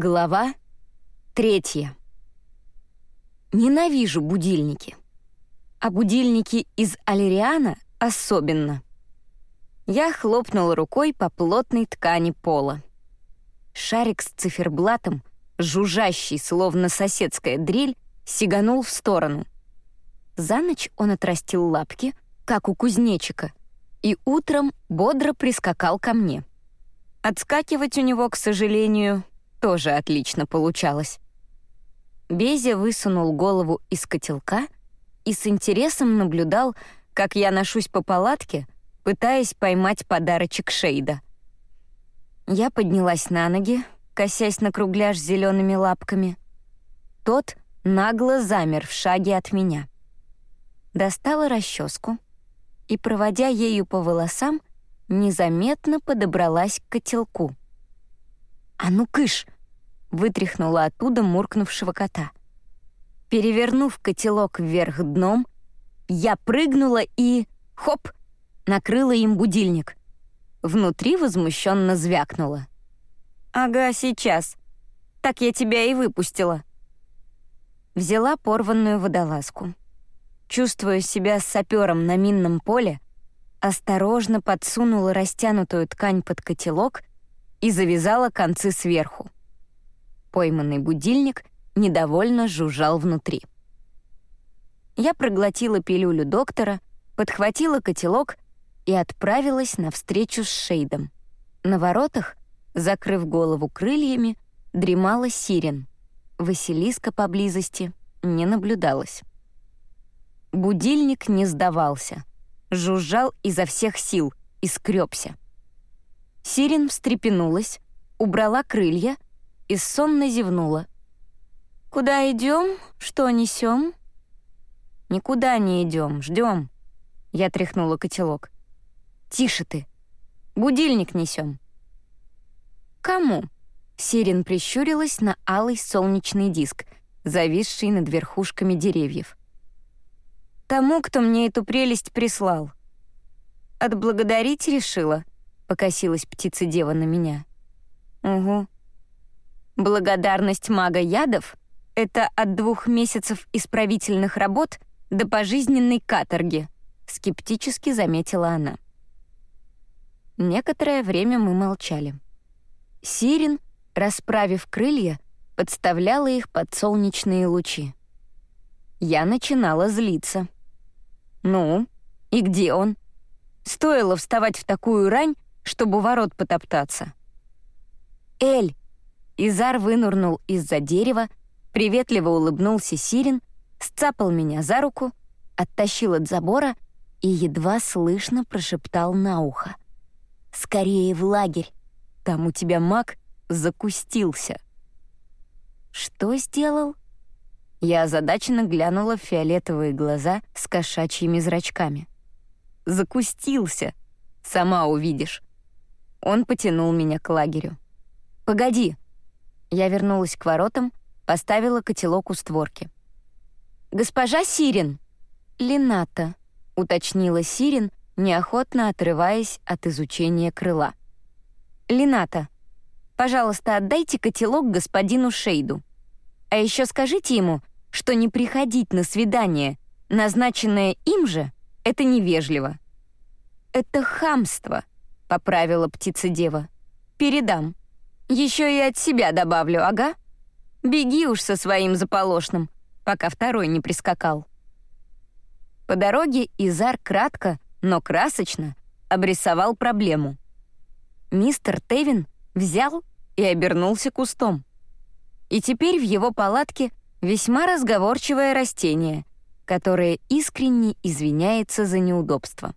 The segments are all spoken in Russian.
Глава третья. Ненавижу будильники. А будильники из Алериана особенно. Я хлопнула рукой по плотной ткани пола. Шарик с циферблатом, жужжащий, словно соседская дрель, сиганул в сторону. За ночь он отрастил лапки, как у кузнечика, и утром бодро прискакал ко мне. Отскакивать у него, к сожалению, тоже отлично получалось. Безя высунул голову из котелка и с интересом наблюдал, как я ношусь по палатке, пытаясь поймать подарочек Шейда. Я поднялась на ноги, косясь на кругляш зелеными лапками. Тот нагло замер в шаге от меня. Достала расческу и, проводя ею по волосам, незаметно подобралась к котелку. «А ну, кыш!» — вытряхнула оттуда муркнувшего кота. Перевернув котелок вверх дном, я прыгнула и... Хоп! Накрыла им будильник. Внутри возмущенно звякнула. «Ага, сейчас. Так я тебя и выпустила». Взяла порванную водолазку. Чувствуя себя сапером на минном поле, осторожно подсунула растянутую ткань под котелок и завязала концы сверху. Пойманный будильник недовольно жужжал внутри. Я проглотила пилюлю доктора, подхватила котелок и отправилась на встречу с Шейдом. На воротах, закрыв голову крыльями, дремала сирен. Василиска поблизости не наблюдалось. Будильник не сдавался, жужжал изо всех сил и скребся. Сирен встрепенулась, убрала крылья и сонно зевнула. «Куда идем? Что несем?» «Никуда не идем, ждем. Я тряхнула котелок. «Тише ты! Будильник несем!» «Кому?» Сирен прищурилась на алый солнечный диск, зависший над верхушками деревьев. «Тому, кто мне эту прелесть прислал». «Отблагодарить решила?» — покосилась птица-дева на меня. «Угу. Благодарность мага ядов — это от двух месяцев исправительных работ до пожизненной каторги, скептически заметила она. Некоторое время мы молчали. Сирин, расправив крылья, подставляла их под солнечные лучи. Я начинала злиться. «Ну, и где он?» Стоило вставать в такую рань, чтобы ворот потоптаться. «Эль, Изар вынурнул из-за дерева, приветливо улыбнулся Сирин, сцапал меня за руку, оттащил от забора и едва слышно прошептал на ухо. «Скорее в лагерь, там у тебя маг закустился». «Что сделал?» Я озадаченно глянула в фиолетовые глаза с кошачьими зрачками. «Закустился, сама увидишь». Он потянул меня к лагерю. «Погоди», я вернулась к воротам, поставила котелок у створки. «Госпожа Сирин!» «Лената», — уточнила Сирин, неохотно отрываясь от изучения крыла. «Лената, пожалуйста, отдайте котелок господину Шейду. А еще скажите ему, что не приходить на свидание, назначенное им же, это невежливо». «Это хамство», — поправила птица-дева. «Передам». Еще и от себя добавлю, ага. Беги уж со своим заполошным, пока второй не прискакал. По дороге Изар кратко, но красочно обрисовал проблему. Мистер Тевин взял и обернулся кустом. И теперь в его палатке весьма разговорчивое растение, которое искренне извиняется за неудобство.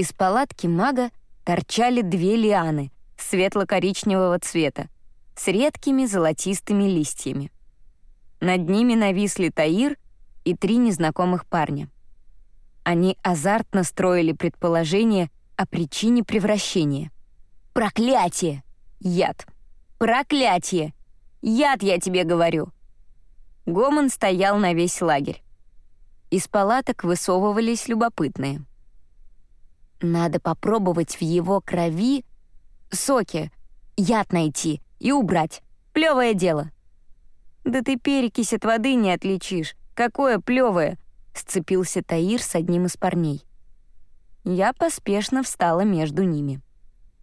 Из палатки мага торчали две лианы — светло-коричневого цвета, с редкими золотистыми листьями. Над ними нависли Таир и три незнакомых парня. Они азартно строили предположение о причине превращения. «Проклятие! Яд! Проклятие! Яд, я тебе говорю!» Гомон стоял на весь лагерь. Из палаток высовывались любопытные. «Надо попробовать в его крови соки, яд найти и убрать. Плевое дело». «Да ты перекись от воды не отличишь. Какое плевое!» — сцепился Таир с одним из парней. Я поспешно встала между ними.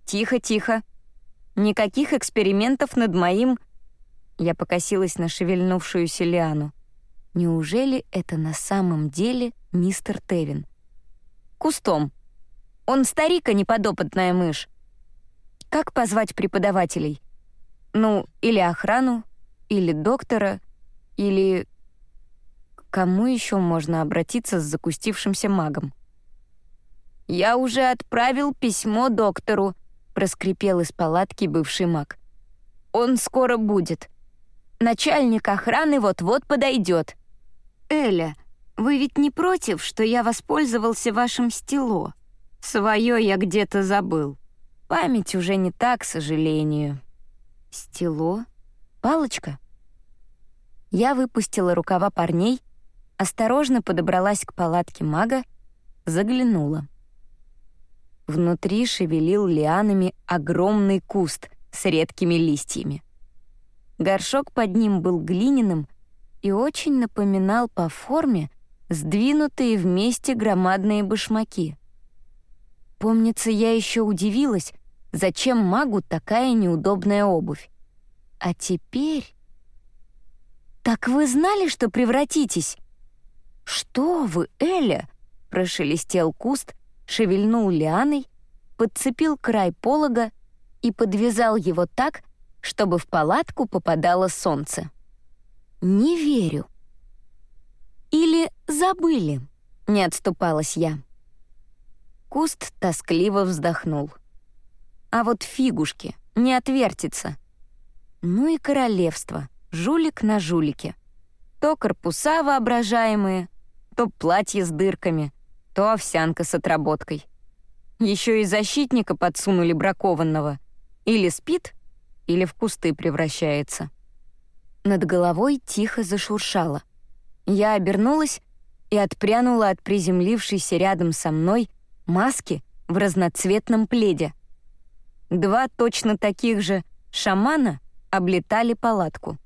«Тихо, тихо. Никаких экспериментов над моим...» Я покосилась на шевельнувшуюся Лиану. Неужели это на самом деле мистер Тевин? «Кустом. Он старик, а не подопытная мышь. Как позвать преподавателей? Ну, или охрану, или доктора, или... кому еще можно обратиться с закустившимся магом? «Я уже отправил письмо доктору», — проскрипел из палатки бывший маг. «Он скоро будет. Начальник охраны вот-вот подойдет». «Эля, вы ведь не против, что я воспользовался вашим стело? Своё я где-то забыл. Память уже не так, к сожалению». «Стело? Палочка?» Я выпустила рукава парней, осторожно подобралась к палатке мага, заглянула. Внутри шевелил лианами огромный куст с редкими листьями. Горшок под ним был глиняным и очень напоминал по форме сдвинутые вместе громадные башмаки. Помнится, я еще удивилась, зачем магу такая неудобная обувь. А теперь... «Так вы знали, что превратитесь?» «Что вы, Эля?» — прошелестел куст, шевельнул лианой, подцепил край полога и подвязал его так, чтобы в палатку попадало солнце. «Не верю». «Или забыли?» — не отступалась я. Куст тоскливо вздохнул. «А вот фигушки, не отвертится». Ну и королевство, жулик на жулике. То корпуса воображаемые, то платье с дырками, то овсянка с отработкой. Еще и защитника подсунули бракованного. Или спит, или в кусты превращается. Над головой тихо зашуршало. Я обернулась и отпрянула от приземлившейся рядом со мной маски в разноцветном пледе. Два точно таких же шамана облетали палатку.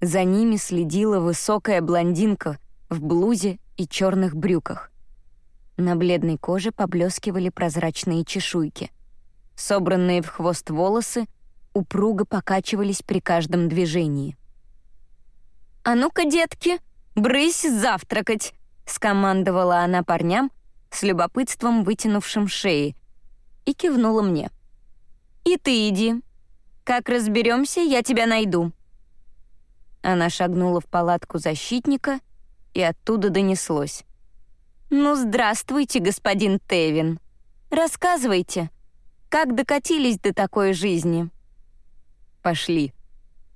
За ними следила высокая блондинка в блузе и черных брюках. На бледной коже поблескивали прозрачные чешуйки. Собранные в хвост волосы упруго покачивались при каждом движении. «А ну-ка, детки, брысь завтракать!» — скомандовала она парням с любопытством вытянувшим шеи и кивнула мне. «И ты иди. Как разберемся, я тебя найду». Она шагнула в палатку защитника, и оттуда донеслось. «Ну, здравствуйте, господин Тевин. Рассказывайте, как докатились до такой жизни?» «Пошли».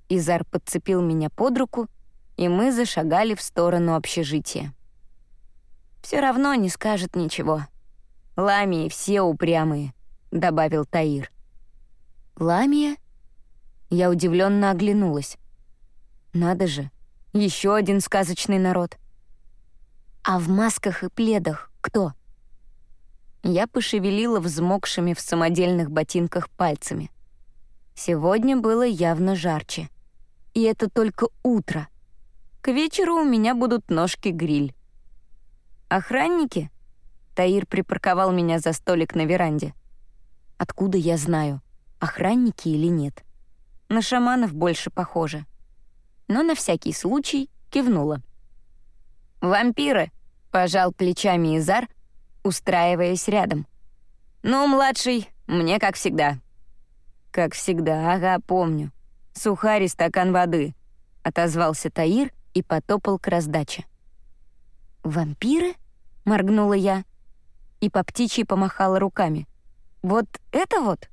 Изар подцепил меня под руку, и мы зашагали в сторону общежития. «Все равно не скажет ничего. Ламии все упрямые», — добавил Таир. «Ламия?» Я удивленно оглянулась. «Надо же, еще один сказочный народ». А в масках и пледах кто? Я пошевелила взмокшими в самодельных ботинках пальцами. Сегодня было явно жарче. И это только утро. К вечеру у меня будут ножки-гриль. «Охранники?» Таир припарковал меня за столик на веранде. Откуда я знаю, охранники или нет? На шаманов больше похоже. Но на всякий случай кивнула. «Вампиры!» Пожал плечами Изар, устраиваясь рядом. «Ну, младший, мне как всегда». «Как всегда, ага, помню. Сухарь и стакан воды», — отозвался Таир и потопал к раздаче. «Вампиры?» — моргнула я и по птичьи помахала руками. «Вот это вот?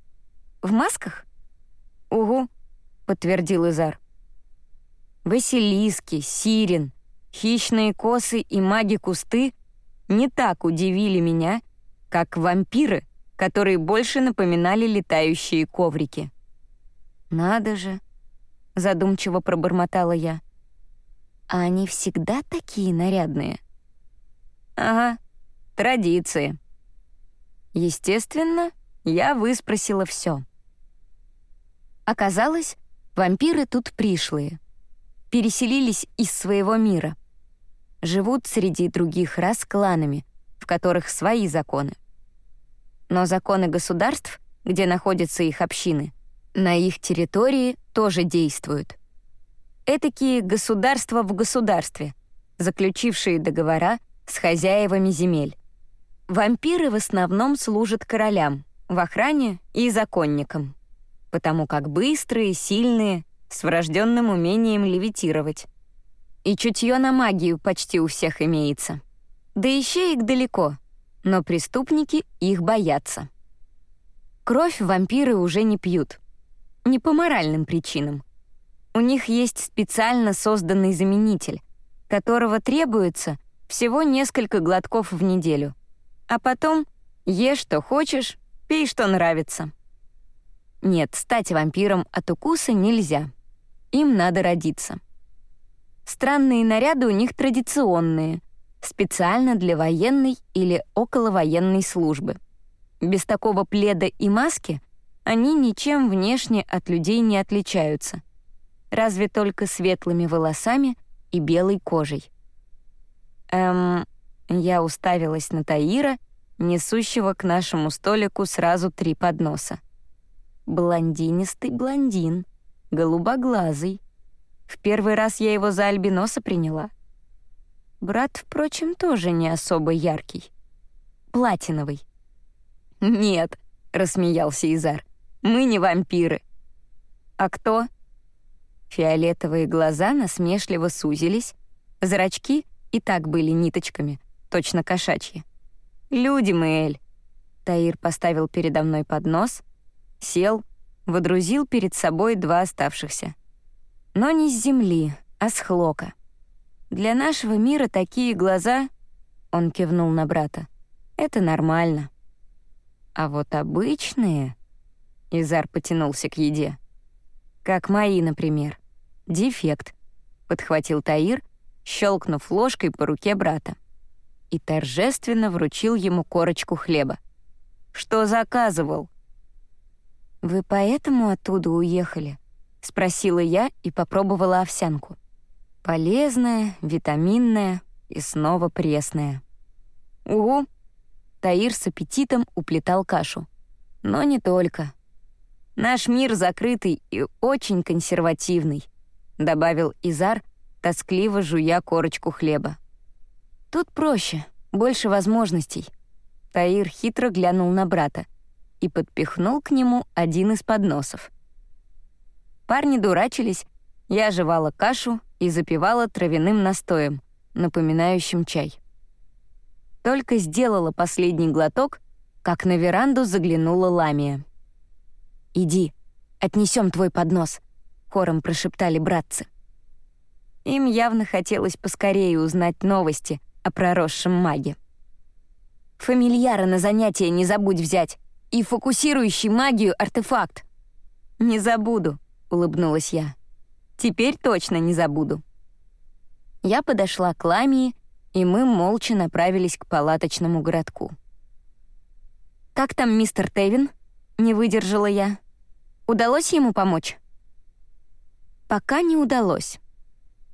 В масках?» «Угу», — подтвердил Изар. «Василиски, Сирен, Хищные косы и маги-кусты не так удивили меня, как вампиры, которые больше напоминали летающие коврики. «Надо же!» — задумчиво пробормотала я. «А они всегда такие нарядные?» «Ага, традиции». Естественно, я выспросила все. Оказалось, Вампиры тут пришлые. Переселились из своего мира. Живут среди других рас кланами, в которых свои законы. Но законы государств, где находятся их общины, на их территории тоже действуют. Этакие государства в государстве, заключившие договора с хозяевами земель. Вампиры в основном служат королям, в охране и законникам, потому как быстрые, сильные, с врожденным умением левитировать. И чутье на магию почти у всех имеется. Да еще их далеко, но преступники их боятся. Кровь вампиры уже не пьют. Не по моральным причинам. У них есть специально созданный заменитель, которого требуется всего несколько глотков в неделю — а потом ешь, что хочешь, пей, что нравится. Нет, стать вампиром от укуса нельзя. Им надо родиться. Странные наряды у них традиционные, специально для военной или околовоенной службы. Без такого пледа и маски они ничем внешне от людей не отличаются, разве только светлыми волосами и белой кожей. Эм, я уставилась на Таира, несущего к нашему столику сразу три подноса. Блондинистый блондин, голубоглазый. В первый раз я его за альбиноса приняла. Брат, впрочем, тоже не особо яркий. Платиновый. «Нет», — рассмеялся Изар, — «мы не вампиры». «А кто?» Фиолетовые глаза насмешливо сузились, зрачки и так были ниточками, точно кошачьи. «Люди мы, Эль!» Таир поставил передо мной поднос, сел, водрузил перед собой два оставшихся. Но не с земли, а с хлока. Для нашего мира такие глаза, он кивнул на брата, это нормально. А вот обычные... Изар потянулся к еде. Как мои, например. Дефект, подхватил Таир, щелкнув ложкой по руке брата и торжественно вручил ему корочку хлеба. «Что заказывал?» «Вы поэтому оттуда уехали?» — спросила я и попробовала овсянку. Полезная, витаминная и снова пресная. «Угу!» — Таир с аппетитом уплетал кашу. «Но не только. Наш мир закрытый и очень консервативный», — добавил Изар, тоскливо жуя корочку хлеба. Тут проще, больше возможностей. Таир хитро глянул на брата и подпихнул к нему один из подносов. Парни дурачились, я жевала кашу и запивала травяным настоем, напоминающим чай. Только сделала последний глоток, как на веранду заглянула Ламия. «Иди, отнесем твой поднос», — хором прошептали братцы. Им явно хотелось поскорее узнать новости о проросшем маге. «Фамильяра на занятие не забудь взять и фокусирующий магию артефакт». «Не забуду», — улыбнулась я. «Теперь точно не забуду». Я подошла к Ламии, и мы молча направились к палаточному городку. «Как там мистер Тевин?» — не выдержала я. «Удалось ему помочь?» «Пока не удалось.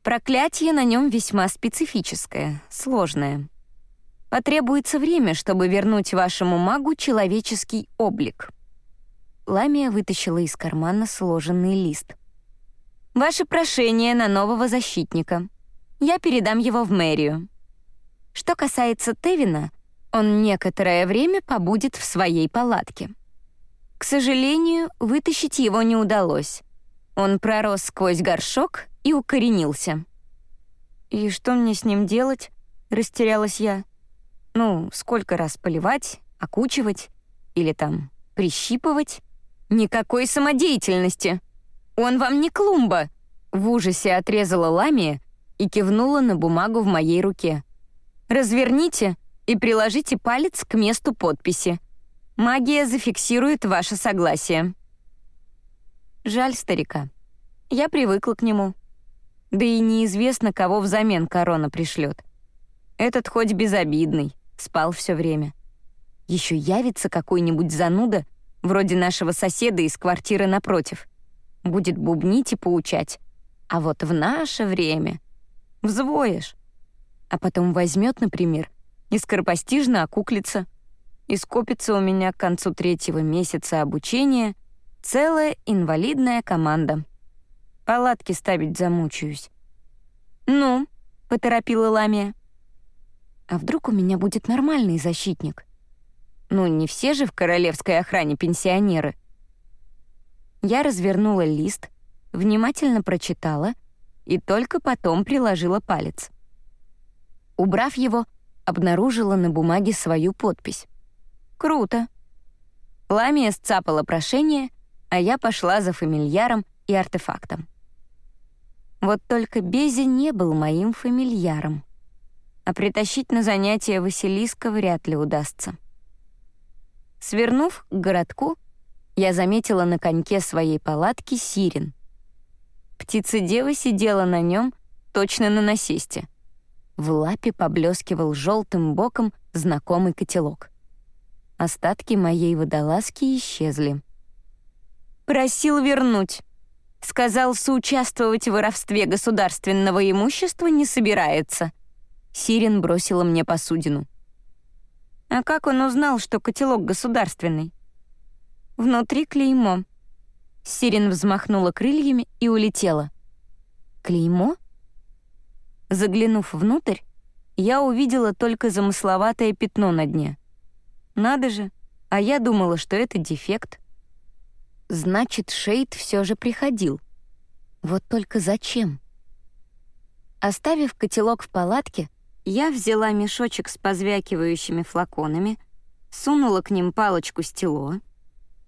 Проклятие на нем весьма специфическое, сложное. Потребуется время, чтобы вернуть вашему магу человеческий облик. Ламия вытащила из кармана сложенный лист. «Ваше прошение на нового защитника. Я передам его в мэрию. Что касается Тевина, он некоторое время побудет в своей палатке. К сожалению, вытащить его не удалось. Он пророс сквозь горшок и укоренился. «И что мне с ним делать?» — растерялась я. «Ну, сколько раз поливать, окучивать или там прищипывать?» «Никакой самодеятельности! Он вам не клумба!» В ужасе отрезала ламия и кивнула на бумагу в моей руке. «Разверните и приложите палец к месту подписи. Магия зафиксирует ваше согласие». Жаль старика. Я привыкла к нему. Да и неизвестно, кого взамен корона пришлет. Этот хоть безобидный, спал все время. Еще явится какой-нибудь зануда, вроде нашего соседа из квартиры напротив. будет бубнить и поучать. А вот в наше время взвоешь. А потом возьмет, например, и скоропостижно окуклится. И скопится у меня к концу третьего месяца обучения целая инвалидная команда. Палатки ставить замучаюсь. «Ну», — поторопила Ламия. «А вдруг у меня будет нормальный защитник?» Ну, не все же в королевской охране пенсионеры. Я развернула лист, внимательно прочитала и только потом приложила палец. Убрав его, обнаружила на бумаге свою подпись. Круто. Ламия сцапала прошение, а я пошла за фамильяром и артефактом. Вот только Бези не был моим фамильяром. А притащить на занятия Василиска вряд ли удастся. Свернув к городку, я заметила на коньке своей палатки сирен. Птица-дева сидела на нем точно на насесте. В лапе поблескивал желтым боком знакомый котелок. Остатки моей водолазки исчезли. «Просил вернуть», Сказал, соучаствовать в воровстве государственного имущества не собирается. Сирен бросила мне посудину. А как он узнал, что котелок государственный? Внутри клеймо. Сирен взмахнула крыльями и улетела. Клеймо? Заглянув внутрь, я увидела только замысловатое пятно на дне. Надо же, а я думала, что это дефект. Значит, Шейд все же приходил. Вот только зачем? Оставив котелок в палатке, я взяла мешочек с позвякивающими флаконами, сунула к ним палочку стело.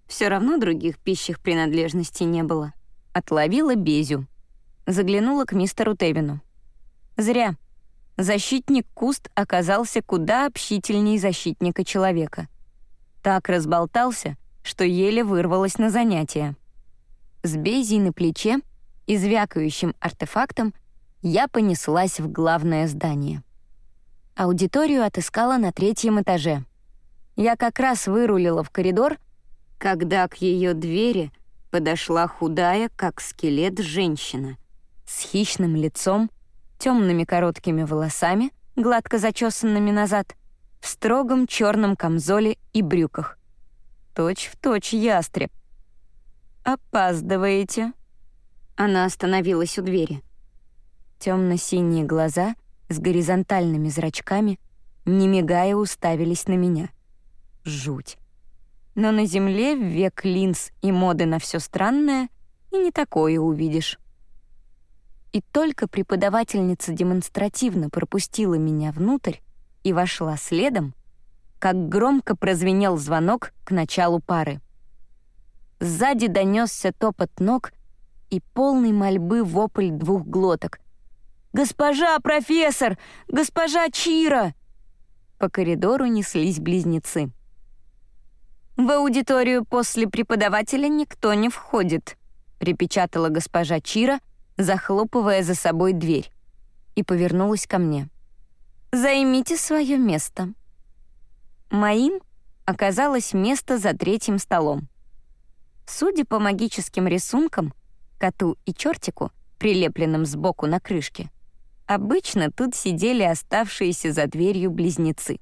Все равно других пищих принадлежностей не было. Отловила Безю. Заглянула к мистеру Тевину. Зря. Защитник Куст оказался куда общительней защитника человека. Так разболтался, что еле вырвалась на занятия. С Безей на плече и звякающим артефактом я понеслась в главное здание. Аудиторию отыскала на третьем этаже. Я как раз вырулила в коридор, когда к ее двери подошла худая, как скелет, женщина с хищным лицом, темными короткими волосами, гладко зачесанными назад, в строгом черном камзоле и брюках. Точь в точь ястреб. «Опаздываете». Она остановилась у двери. Темно-синие глаза с горизонтальными зрачками, не мигая, уставились на меня. Жуть. Но на Земле в век линз и моды на все странное и не такое увидишь. И только преподавательница демонстративно пропустила меня внутрь и вошла следом, как громко прозвенел звонок к началу пары. Сзади донесся топот ног и полный мольбы вопль двух глоток, «Госпожа профессор! Госпожа Чира!» По коридору неслись близнецы. «В аудиторию после преподавателя никто не входит», припечатала госпожа Чира, захлопывая за собой дверь, и повернулась ко мне. «Займите свое место». Моим оказалось место за третьим столом. Судя по магическим рисункам, коту и чертику, прилепленным сбоку на крышке, Обычно тут сидели оставшиеся за дверью близнецы.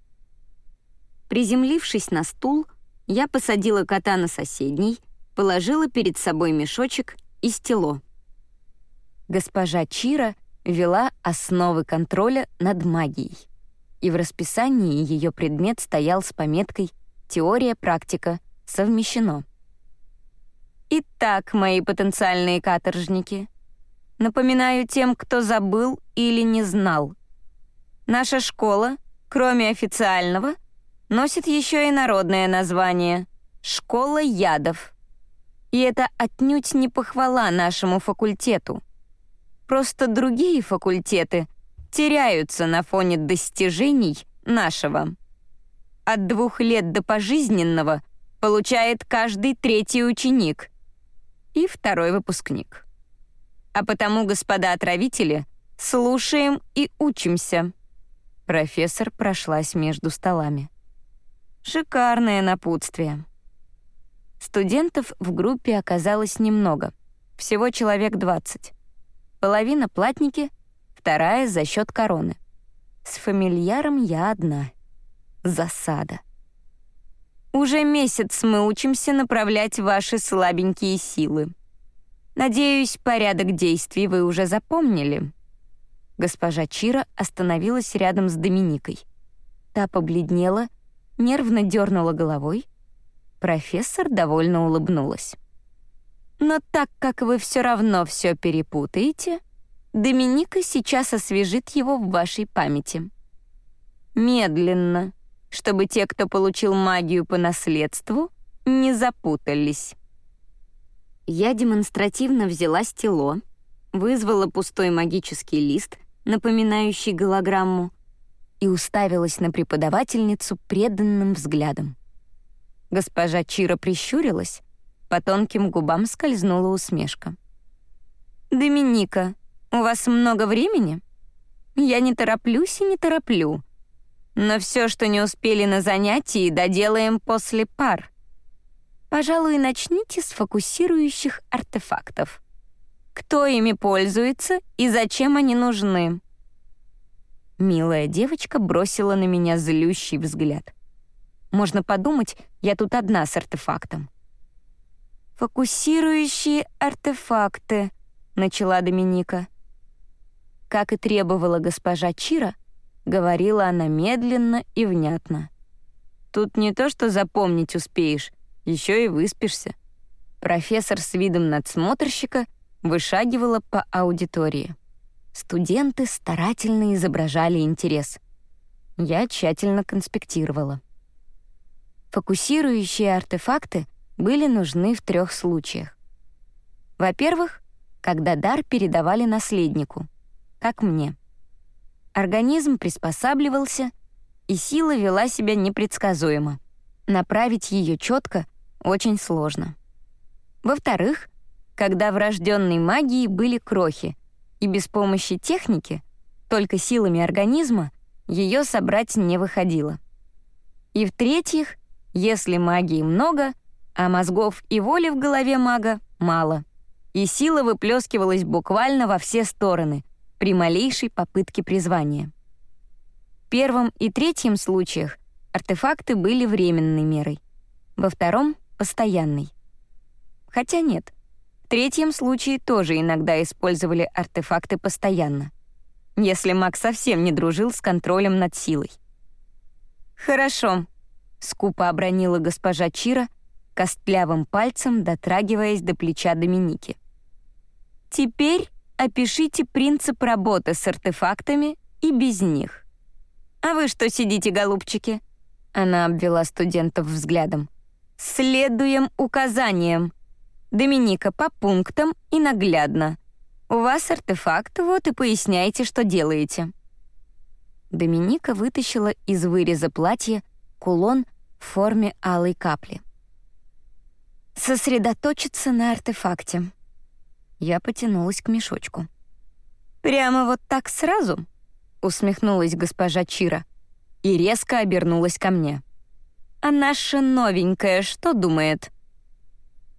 Приземлившись на стул, я посадила кота на соседний, положила перед собой мешочек и стело. Госпожа Чира вела основы контроля над магией, и в расписании ее предмет стоял с пометкой «Теория-практика совмещено». Итак, мои потенциальные каторжники, Напоминаю тем, кто забыл или не знал. Наша школа, кроме официального, носит еще и народное название — «Школа ядов». И это отнюдь не похвала нашему факультету. Просто другие факультеты теряются на фоне достижений нашего. От двух лет до пожизненного получает каждый третий ученик и второй выпускник. А потому, господа отравители, слушаем и учимся». Профессор прошлась между столами. Шикарное напутствие. Студентов в группе оказалось немного. всего человек 20. Половина — платники, вторая — за счет короны. С фамильяром я одна. Засада. Уже месяц мы учимся направлять ваши слабенькие силы. Надеюсь, порядок действий вы уже запомнили. Госпожа Чира остановилась рядом с Доминикой. Та побледнела, нервно дернула головой. Профессор довольно улыбнулась. Но так как вы все равно все перепутаете, Доминика сейчас освежит его в вашей памяти. Медленно, чтобы те, кто получил магию по наследству, не запутались. Я демонстративно взяла стело, вызвала пустой магический лист, напоминающий голограмму, и уставилась на преподавательницу преданным взглядом. Госпожа Чира прищурилась, по тонким губам скользнула усмешка. «Доминика, у вас много времени? Я не тороплюсь и не тороплю. Но все, что не успели на занятии, доделаем после пар. Пожалуй, начните с фокусирующих артефактов. Кто ими пользуется и зачем они нужны?» Милая девочка бросила на меня злющий взгляд. Можно подумать, я тут одна с артефактом. «Фокусирующие артефакты», — начала Доминика. Как и требовала госпожа Чира, говорила она медленно и внятно. «Тут не то, что запомнить успеешь, еще и выспишься». Профессор с видом надсмотрщика вышагивала по аудитории. Студенты старательно изображали интерес. Я тщательно конспектировала. Фокусирующие артефакты были нужны в трех случаях. Во-первых, когда дар передавали наследнику, как мне. Организм приспосабливался, и сила вела себя непредсказуемо. Направить ее четко очень сложно. Во-вторых, когда врожденной магии были крохи, и без помощи техники, только силами организма, ее собрать не выходило. И в-третьих, если магии много, а мозгов и воли в голове мага мало, и сила выплескивалась буквально во все стороны при малейшей попытке призвания. В первом и третьем случаях артефакты были временной мерой, во втором — постоянной. Хотя нет, в третьем случае тоже иногда использовали артефакты постоянно, если маг совсем не дружил с контролем над силой. «Хорошо», — скупо обронила госпожа Чира, костлявым пальцем дотрагиваясь до плеча Доминики. «Теперь опишите принцип работы с артефактами и без них. А вы что сидите, голубчики?» Она обвела студентов взглядом. «Следуем указаниям. Доминика по пунктам и наглядно. У вас артефакт, вот и поясняйте, что делаете». Доминика вытащила из выреза платья кулон в форме алой капли. «Сосредоточиться на артефакте». Я потянулась к мешочку. «Прямо вот так сразу?» — усмехнулась госпожа Чира и резко обернулась ко мне. «А наша новенькая что думает?»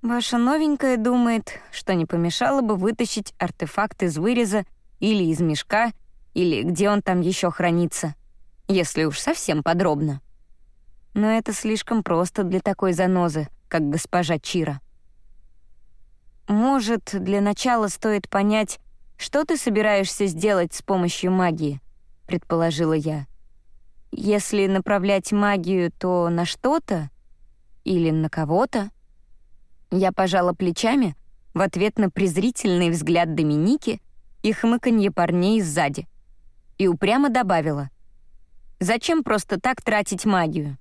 «Ваша новенькая думает, что не помешало бы вытащить артефакт из выреза или из мешка, или где он там еще хранится, если уж совсем подробно. Но это слишком просто для такой занозы, как госпожа Чира. Может, для начала стоит понять, что ты собираешься сделать с помощью магии, предположила я. Если направлять магию, то на что-то или на кого-то? Я пожала плечами в ответ на презрительный взгляд Доминики и хмыканье парней сзади. И упрямо добавила. «Зачем просто так тратить магию?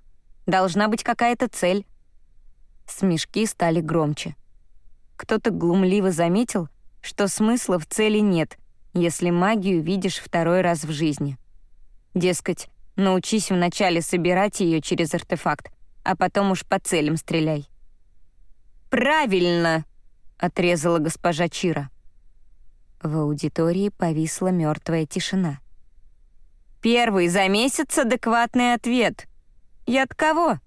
Должна быть какая-то цель». Смешки стали громче. Кто-то глумливо заметил, что смысла в цели нет, если магию видишь второй раз в жизни. Дескать, Научись вначале собирать ее через артефакт, а потом уж по целям стреляй. «Правильно!» — отрезала госпожа Чира. В аудитории повисла мертвая тишина. «Первый за месяц адекватный ответ. И от кого?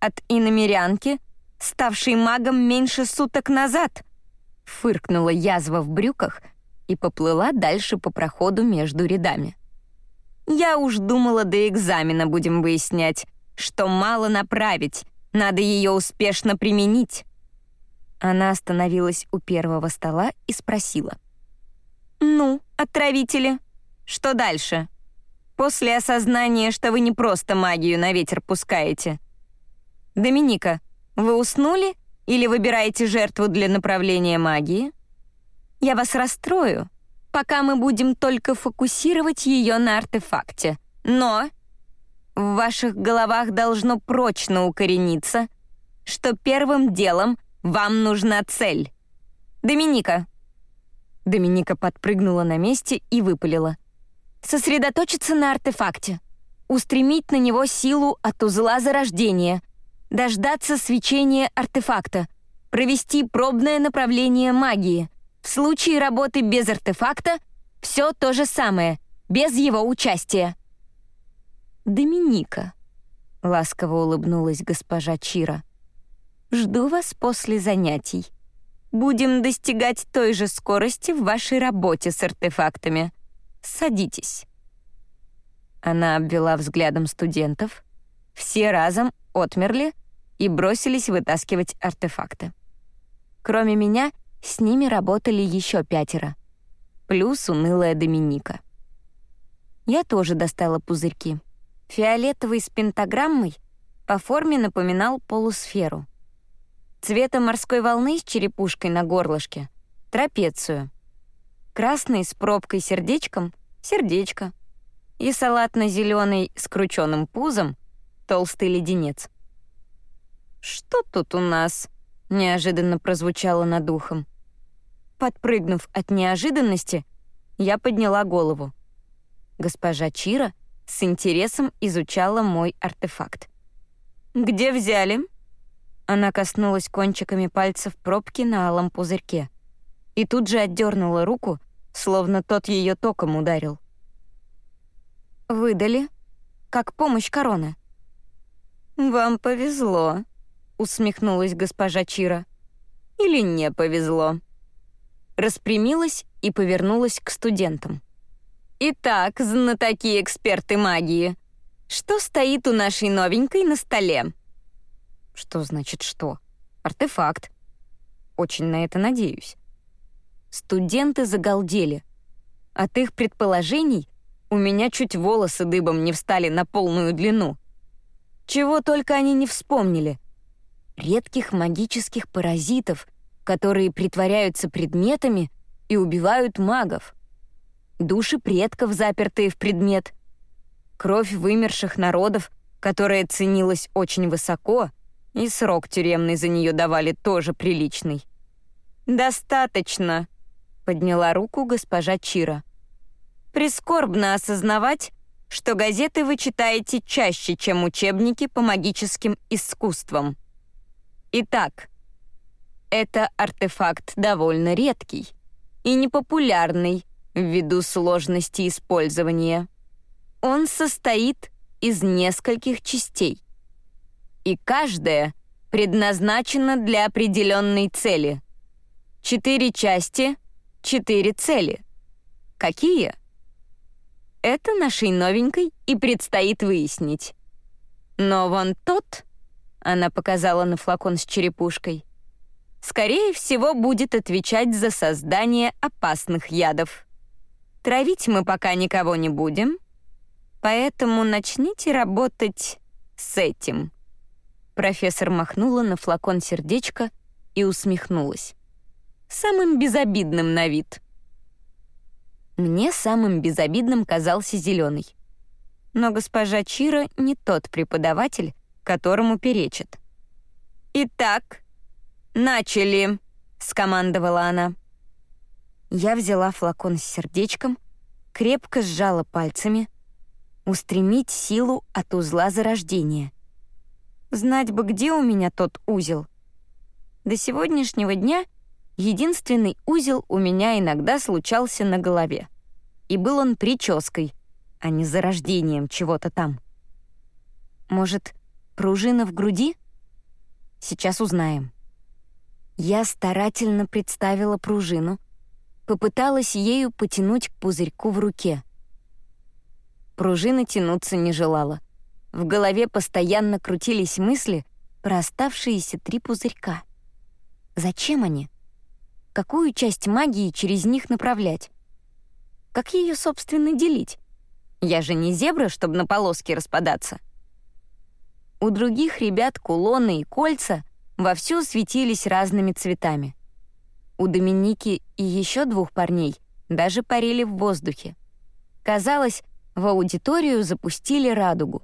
От иномерянки, ставшей магом меньше суток назад?» Фыркнула язва в брюках и поплыла дальше по проходу между рядами. Я уж думала, до экзамена будем выяснять, что мало направить, надо ее успешно применить. Она остановилась у первого стола и спросила. «Ну, отравители, что дальше? После осознания, что вы не просто магию на ветер пускаете. Доминика, вы уснули или выбираете жертву для направления магии? Я вас расстрою, пока мы будем только фокусировать ее на артефакте. Но в ваших головах должно прочно укорениться, что первым делом вам нужна цель. Доминика. Доминика подпрыгнула на месте и выпалила. Сосредоточиться на артефакте. Устремить на него силу от узла зарождения. Дождаться свечения артефакта. Провести пробное направление магии — в случае работы без артефакта все то же самое, без его участия. «Доминика», — ласково улыбнулась госпожа Чира, — «жду вас после занятий. Будем достигать той же скорости в вашей работе с артефактами. Садитесь». Она обвела взглядом студентов. Все разом отмерли и бросились вытаскивать артефакты. Кроме меня — с ними работали еще пятеро. Плюс унылая Доминика. Я тоже достала пузырьки. Фиолетовый с пентаграммой по форме напоминал полусферу. Цвета морской волны с черепушкой на горлышке — трапецию. Красный с пробкой-сердечком — сердечко. И салатно-зеленый с крученным пузом — толстый леденец. «Что тут у нас?» — неожиданно прозвучало над ухом. Подпрыгнув от неожиданности, я подняла голову. Госпожа Чира с интересом изучала мой артефакт. «Где взяли?» Она коснулась кончиками пальцев пробки на алом пузырьке и тут же отдернула руку, словно тот ее током ударил. «Выдали, как помощь короны». «Вам повезло», усмехнулась госпожа Чира. Или не повезло. Распрямилась и повернулась к студентам. Итак, знатоки эксперты магии, что стоит у нашей новенькой на столе? Что значит что? Артефакт. Очень на это надеюсь. Студенты загалдели. От их предположений у меня чуть волосы дыбом не встали на полную длину. Чего только они не вспомнили — редких магических паразитов, которые притворяются предметами и убивают магов. Души предков, запертые в предмет. Кровь вымерших народов, которая ценилась очень высоко, и срок тюремный за нее давали тоже приличный. «Достаточно», — подняла руку госпожа Чира. «Прискорбно осознавать, что газеты вы читаете чаще, чем учебники по магическим искусствам». Итак, это артефакт довольно редкий и непопулярный ввиду сложности использования. Он состоит из нескольких частей, и каждая предназначена для определенной цели. Четыре части — четыре цели. Какие? Это нашей новенькой и предстоит выяснить. Но вон тот она показала на флакон с черепушкой. Скорее всего, будет отвечать за создание опасных ядов. Травить мы пока никого не будем, поэтому начните работать с этим. Профессор махнула на флакон сердечко и усмехнулась. Самым безобидным на вид. Мне самым безобидным казался зеленый. Но госпожа Чира не тот преподаватель, которому перечит. «Итак, начали», — скомандовала она. Я взяла флакон с сердечком, крепко сжала пальцами, устремить силу от узла зарождения. Знать бы, где у меня тот узел. До сегодняшнего дня единственный узел у меня иногда случался на голове. И был он прической, а не зарождением чего-то там. Может, Пружина в груди? Сейчас узнаем. Я старательно представила пружину, попыталась ею потянуть к пузырьку в руке. Пружина тянуться не желала. В голове постоянно крутились мысли про оставшиеся три пузырька. Зачем они? Какую часть магии через них направлять? Как ее, собственно, делить? Я же не зебра, чтобы на полоски распадаться. У других ребят кулоны и кольца вовсю светились разными цветами. У Доминики и еще двух парней даже парили в воздухе. Казалось, в аудиторию запустили радугу.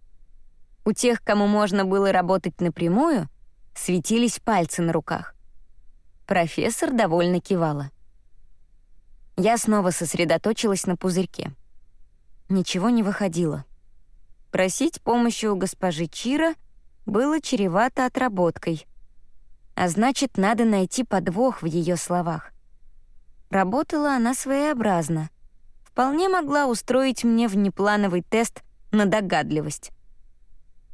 У тех, кому можно было работать напрямую, светились пальцы на руках. Профессор довольно кивала. Я снова сосредоточилась на пузырьке. Ничего не выходило. Просить помощи у госпожи Чира было чревато отработкой. А значит, надо найти подвох в ее словах. Работала она своеобразно. Вполне могла устроить мне внеплановый тест на догадливость.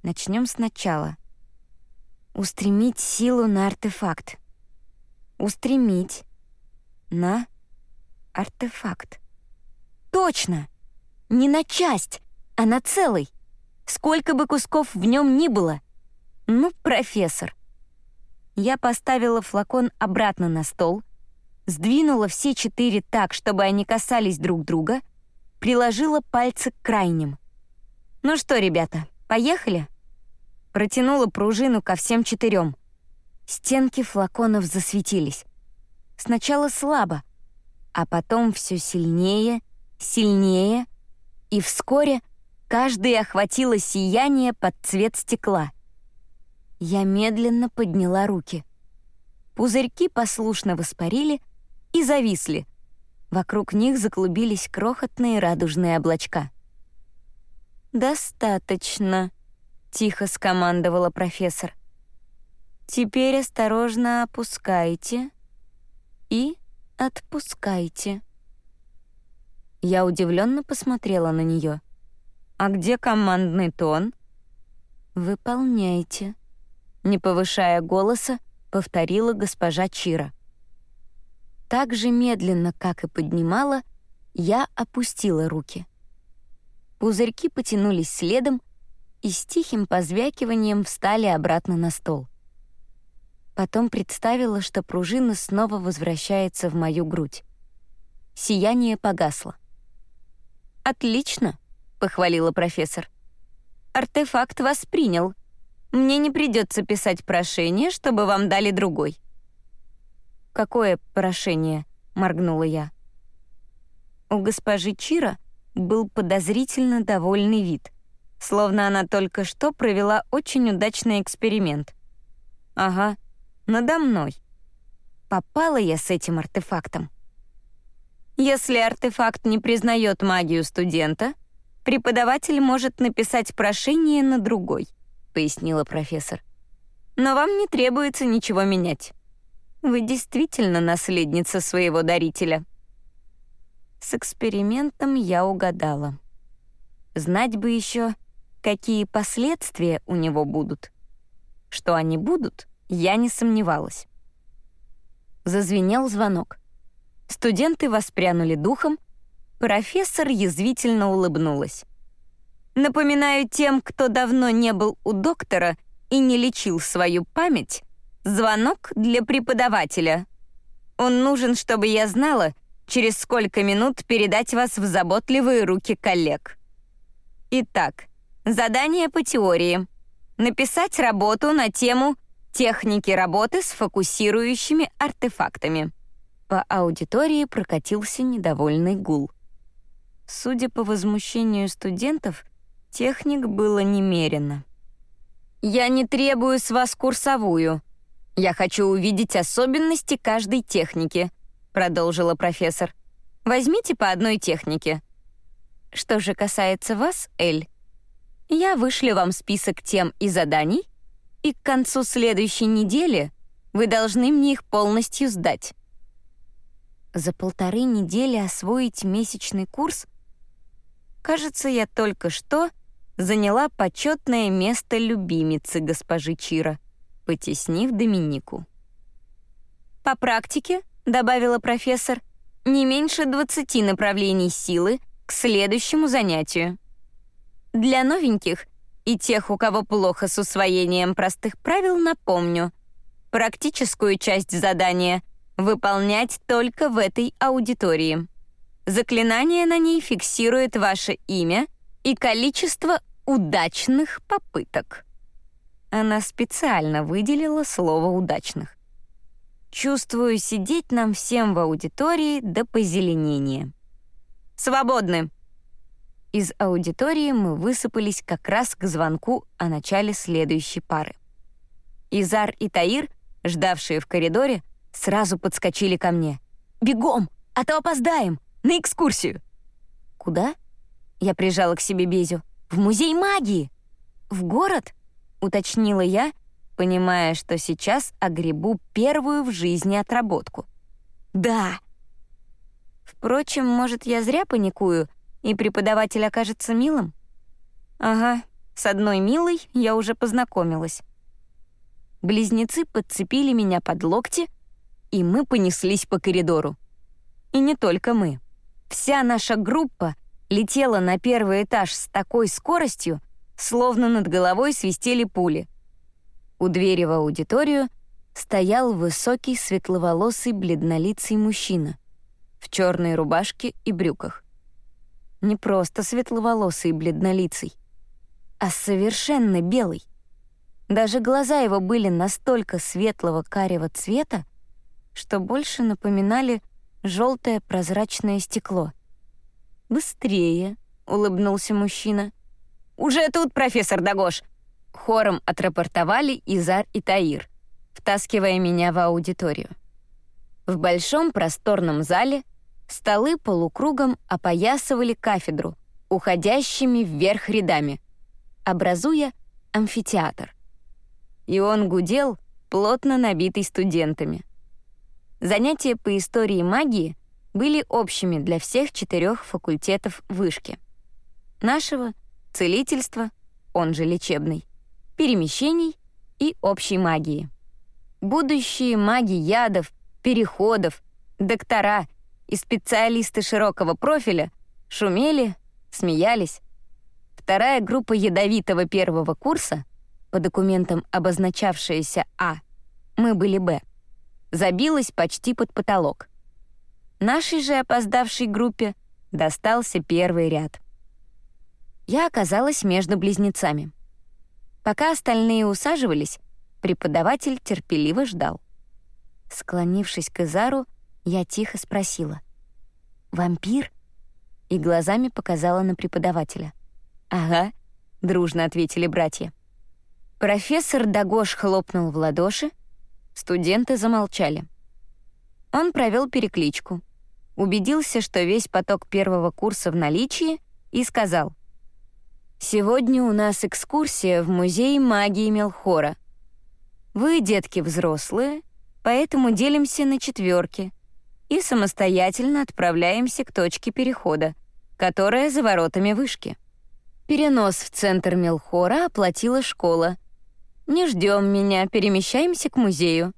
Начнем сначала. Устремить силу на артефакт. Устремить на артефакт. Точно! Не на часть, а на целый. Сколько бы кусков в нем ни было. Ну, профессор. Я поставила флакон обратно на стол, сдвинула все четыре так, чтобы они касались друг друга, приложила пальцы к крайним. «Ну что, ребята, поехали?» Протянула пружину ко всем четырем. Стенки флаконов засветились. Сначала слабо, а потом все сильнее, сильнее, и вскоре каждый охватило сияние под цвет стекла. Я медленно подняла руки. Пузырьки послушно воспарили и зависли. Вокруг них заклубились крохотные радужные облачка. «Достаточно», — тихо скомандовала профессор. «Теперь осторожно опускайте и отпускайте». Я удивленно посмотрела на нее. «А где командный тон?» «Выполняйте», — не повышая голоса, повторила госпожа Чира. Так же медленно, как и поднимала, я опустила руки. Пузырьки потянулись следом и с тихим позвякиванием встали обратно на стол. Потом представила, что пружина снова возвращается в мою грудь. Сияние погасло. «Отлично», — похвалила профессор. «Артефакт воспринял. Мне не придется писать прошение, чтобы вам дали другой». «Какое прошение?» — моргнула я. У госпожи Чира был подозрительно довольный вид, словно она только что провела очень удачный эксперимент. «Ага, надо мной. Попала я с этим артефактом». Если артефакт не признает магию студента, преподаватель может написать прошение на другой, пояснила профессор. Но вам не требуется ничего менять. Вы действительно наследница своего дарителя. С экспериментом я угадала. Знать бы еще, какие последствия у него будут. Что они будут, я не сомневалась. Зазвенел звонок. Студенты воспрянули духом, профессор язвительно улыбнулась. Напоминаю тем, кто давно не был у доктора и не лечил свою память, звонок для преподавателя. Он нужен, чтобы я знала, через сколько минут передать вас в заботливые руки коллег. Итак, задание по теории. Написать работу на тему «Техники работы с фокусирующими артефактами». По аудитории прокатился недовольный гул. Судя по возмущению студентов, техник было немерено. «Я не требую с вас курсовую. Я хочу увидеть особенности каждой техники», — продолжила профессор. «Возьмите по одной технике». «Что же касается вас, Эль, я вышлю вам список тем и заданий, и к концу следующей недели вы должны мне их полностью сдать за полторы недели освоить месячный курс? Кажется, я только что заняла почетное место любимицы госпожи Чира, потеснив Доминику. По практике, добавила профессор, не меньше 20 направлений силы к следующему занятию. Для новеньких и тех, у кого плохо с усвоением простых правил, напомню. Практическую часть задания выполнять только в этой аудитории. Заклинание на ней фиксирует ваше имя и количество удачных попыток. Она специально выделила слово «удачных». Чувствую, сидеть нам всем в аудитории до позеленения. «Свободны!» Из аудитории мы высыпались как раз к звонку о начале следующей пары. Изар и Таир, ждавшие в коридоре, сразу подскочили ко мне. «Бегом, а то опоздаем! На экскурсию!» «Куда?» Я прижала к себе Безю. «В музей магии!» «В город?» — уточнила я, понимая, что сейчас огребу первую в жизни отработку. «Да!» Впрочем, может, я зря паникую, и преподаватель окажется милым? Ага, с одной милой я уже познакомилась. Близнецы подцепили меня под локти, и мы понеслись по коридору. И не только мы. Вся наша группа летела на первый этаж с такой скоростью, словно над головой свистели пули. У двери в аудиторию стоял высокий светловолосый бледнолицый мужчина в черной рубашке и брюках. Не просто светловолосый и бледнолицый, а совершенно белый. Даже глаза его были настолько светлого карего цвета, что больше напоминали желтое прозрачное стекло. «Быстрее», — улыбнулся мужчина. «Уже тут, профессор Дагош!» Хором отрапортовали Изар и Таир, втаскивая меня в аудиторию. В большом просторном зале столы полукругом опоясывали кафедру, уходящими вверх рядами, образуя амфитеатр. И он гудел, плотно набитый студентами. Занятия по истории магии были общими для всех четырех факультетов вышки. Нашего — целительства, он же лечебный, перемещений и общей магии. Будущие маги ядов, переходов, доктора и специалисты широкого профиля шумели, смеялись. Вторая группа ядовитого первого курса, по документам обозначавшаяся А, мы были Б, забилась почти под потолок. Нашей же опоздавшей группе достался первый ряд. Я оказалась между близнецами. Пока остальные усаживались, преподаватель терпеливо ждал. Склонившись к Изару, я тихо спросила. «Вампир?» И глазами показала на преподавателя. «Ага», — дружно ответили братья. Профессор Дагош хлопнул в ладоши, студенты замолчали. Он провел перекличку, убедился, что весь поток первого курса в наличии, и сказал, «Сегодня у нас экскурсия в музей магии Мелхора. Вы, детки, взрослые, поэтому делимся на четверки и самостоятельно отправляемся к точке перехода, которая за воротами вышки. Перенос в центр Мелхора оплатила школа. Не ждем меня, перемещаемся к музею.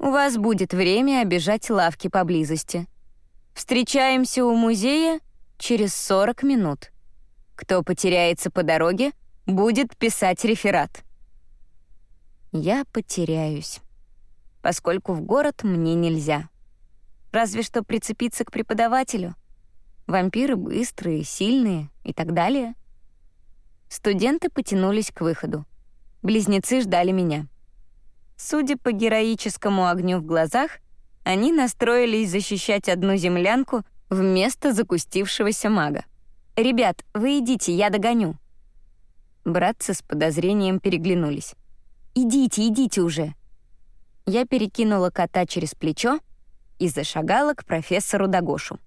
У вас будет время обижать лавки поблизости. Встречаемся у музея через 40 минут. Кто потеряется по дороге, будет писать реферат. Я потеряюсь, поскольку в город мне нельзя. Разве что прицепиться к преподавателю. Вампиры быстрые, сильные и так далее. Студенты потянулись к выходу. Близнецы ждали меня. Судя по героическому огню в глазах, они настроились защищать одну землянку вместо закустившегося мага. «Ребят, вы идите, я догоню». Братцы с подозрением переглянулись. «Идите, идите уже». Я перекинула кота через плечо и зашагала к профессору Дагошу.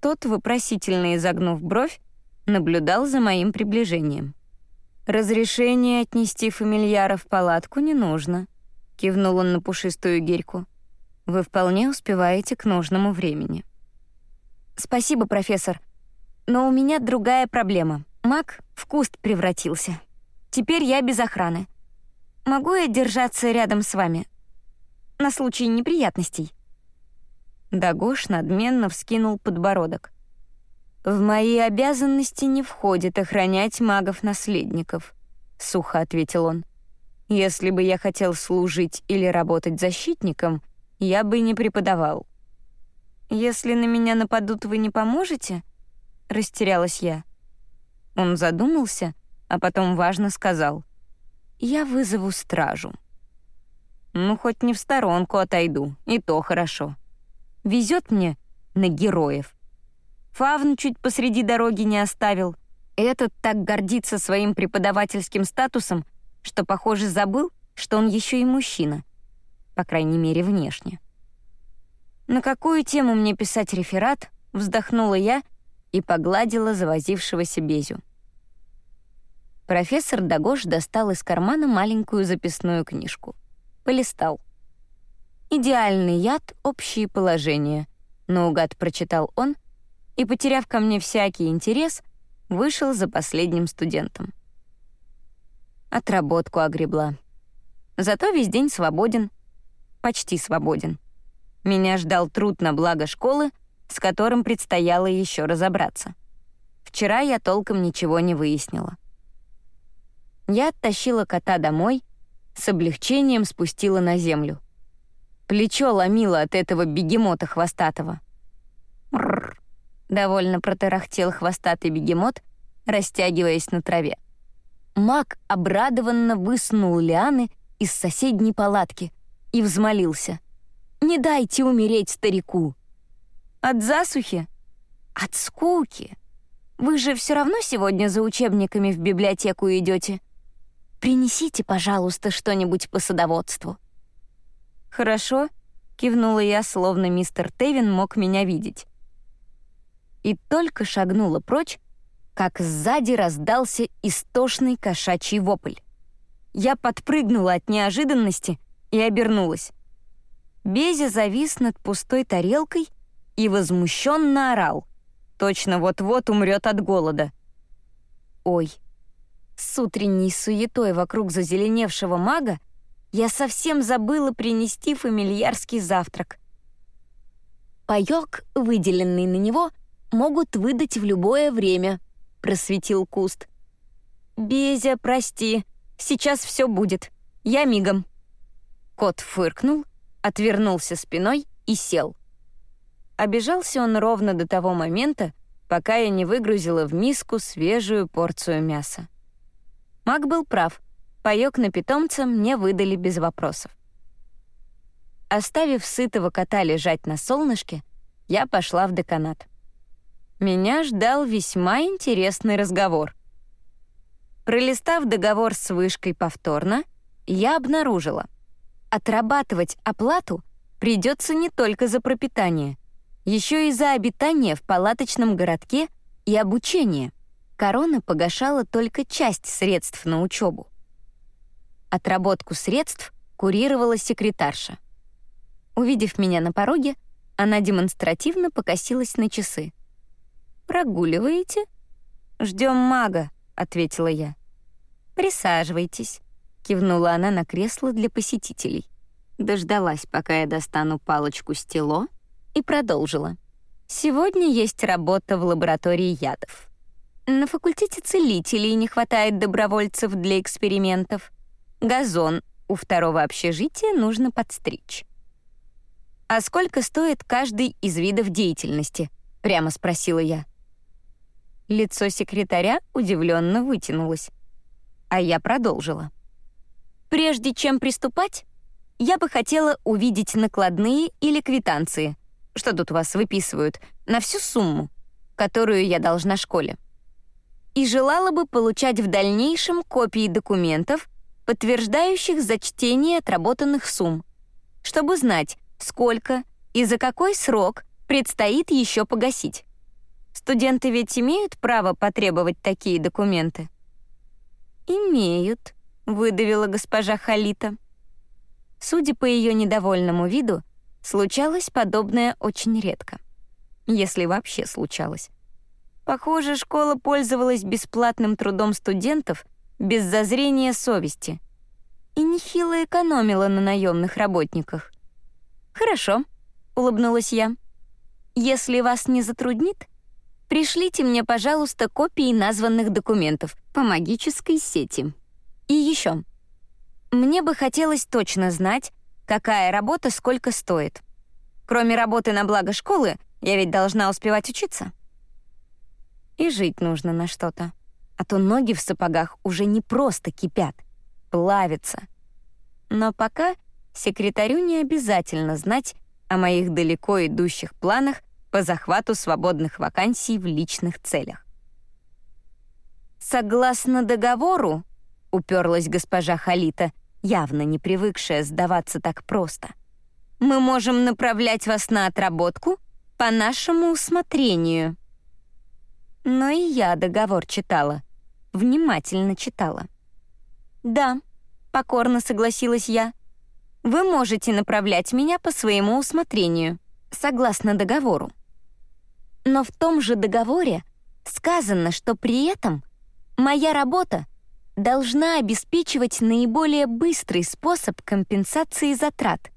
Тот, вопросительно изогнув бровь, наблюдал за моим приближением. «Разрешение отнести фамильяра в палатку не нужно», — кивнул он на пушистую гирьку. «Вы вполне успеваете к нужному времени». «Спасибо, профессор. Но у меня другая проблема. Маг в куст превратился. Теперь я без охраны. Могу я держаться рядом с вами? на случай неприятностей». Дагош надменно вскинул подбородок. «В мои обязанности не входит охранять магов-наследников», — сухо ответил он. «Если бы я хотел служить или работать защитником, я бы не преподавал». «Если на меня нападут, вы не поможете?» — растерялась я. Он задумался, а потом важно сказал. «Я вызову стражу». «Ну, хоть не в сторонку отойду, и то хорошо. Везет мне на героев». Фавн чуть посреди дороги не оставил. Этот так гордится своим преподавательским статусом, что, похоже, забыл, что он еще и мужчина. По крайней мере, внешне. На какую тему мне писать реферат, вздохнула я и погладила завозившегося Безю. Профессор Дагош достал из кармана маленькую записную книжку. Полистал. «Идеальный яд. Общие положения», — наугад прочитал он и, потеряв ко мне всякий интерес, вышел за последним студентом. Отработку огребла. Зато весь день свободен. Почти свободен. Меня ждал труд на благо школы, с которым предстояло еще разобраться. Вчера я толком ничего не выяснила. Я оттащила кота домой, с облегчением спустила на землю. Плечо ломило от этого бегемота хвостатого. «Мрррр», — довольно протарахтел хвостатый бегемот, растягиваясь на траве. Маг обрадованно высунул лианы из соседней палатки и взмолился. «Не дайте умереть старику!» «От засухи?» «От скуки!» «Вы же все равно сегодня за учебниками в библиотеку идете. Принесите, пожалуйста, что-нибудь по садоводству». «Хорошо», — кивнула я, словно мистер Тевин мог меня видеть. И только шагнула прочь, как сзади раздался истошный кошачий вопль. Я подпрыгнула от неожиданности и обернулась. Безя завис над пустой тарелкой и возмущенно орал. Точно вот-вот умрет от голода. Ой, с утренней суетой вокруг зазеленевшего мага я совсем забыла принести фамильярский завтрак. Паёк, выделенный на него, могут выдать в любое время, просветил куст. Безя, прости, сейчас все будет. Я мигом. Кот фыркнул, отвернулся спиной и сел. Обежался он ровно до того момента, пока я не выгрузила в миску свежую порцию мяса. Мак был прав. Паёк на питомца мне выдали без вопросов. Оставив сытого кота лежать на солнышке, я пошла в деканат. Меня ждал весьма интересный разговор. Пролистав договор с вышкой повторно, я обнаружила. Отрабатывать оплату придется не только за пропитание, еще и за обитание в палаточном городке и обучение корона погашала только часть средств на учебу. Отработку средств курировала секретарша. Увидев меня на пороге, она демонстративно покосилась на часы. «Прогуливаете?» «Ждем мага», — ответила я. «Присаживайтесь», — кивнула она на кресло для посетителей. Дождалась, пока я достану палочку-стело, и продолжила. «Сегодня есть работа в лаборатории ядов. На факультете целителей не хватает добровольцев для экспериментов. Газон у второго общежития нужно подстричь. «А сколько стоит каждый из видов деятельности?» — прямо спросила я. Лицо секретаря удивленно вытянулось. А я продолжила. «Прежде чем приступать, я бы хотела увидеть накладные или квитанции, что тут у вас выписывают, на всю сумму, которую я должна школе и желала бы получать в дальнейшем копии документов, подтверждающих зачтение отработанных сумм, чтобы знать, сколько и за какой срок предстоит еще погасить. Студенты ведь имеют право потребовать такие документы? «Имеют», — выдавила госпожа Халита. Судя по ее недовольному виду, случалось подобное очень редко. Если вообще случалось. Похоже, школа пользовалась бесплатным трудом студентов без зазрения совести и нехило экономила на наемных работниках. «Хорошо», — улыбнулась я. «Если вас не затруднит, пришлите мне, пожалуйста, копии названных документов по магической сети. И еще. Мне бы хотелось точно знать, какая работа сколько стоит. Кроме работы на благо школы, я ведь должна успевать учиться. И жить нужно на что-то. А то ноги в сапогах уже не просто кипят, плавятся. Но пока секретарю не обязательно знать о моих далеко идущих планах по захвату свободных вакансий в личных целях. «Согласно договору», — уперлась госпожа Халита, явно не привыкшая сдаваться так просто, «мы можем направлять вас на отработку по нашему усмотрению». Но и я договор читала, внимательно читала. «Да», — покорно согласилась я, «вы можете направлять меня по своему усмотрению, согласно договору. Но в том же договоре сказано, что при этом моя работа должна обеспечивать наиболее быстрый способ компенсации затрат.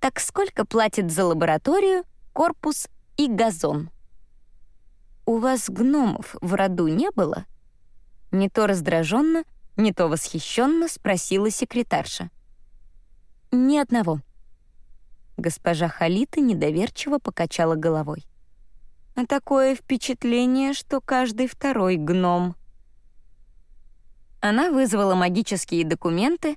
Так сколько платят за лабораторию, корпус и газон? «У вас гномов в роду не было?» Не то раздраженно, не то восхищенно спросила секретарша. «Ни одного». Госпожа Халита недоверчиво покачала головой. А такое впечатление, что каждый второй гном. Она вызвала магические документы,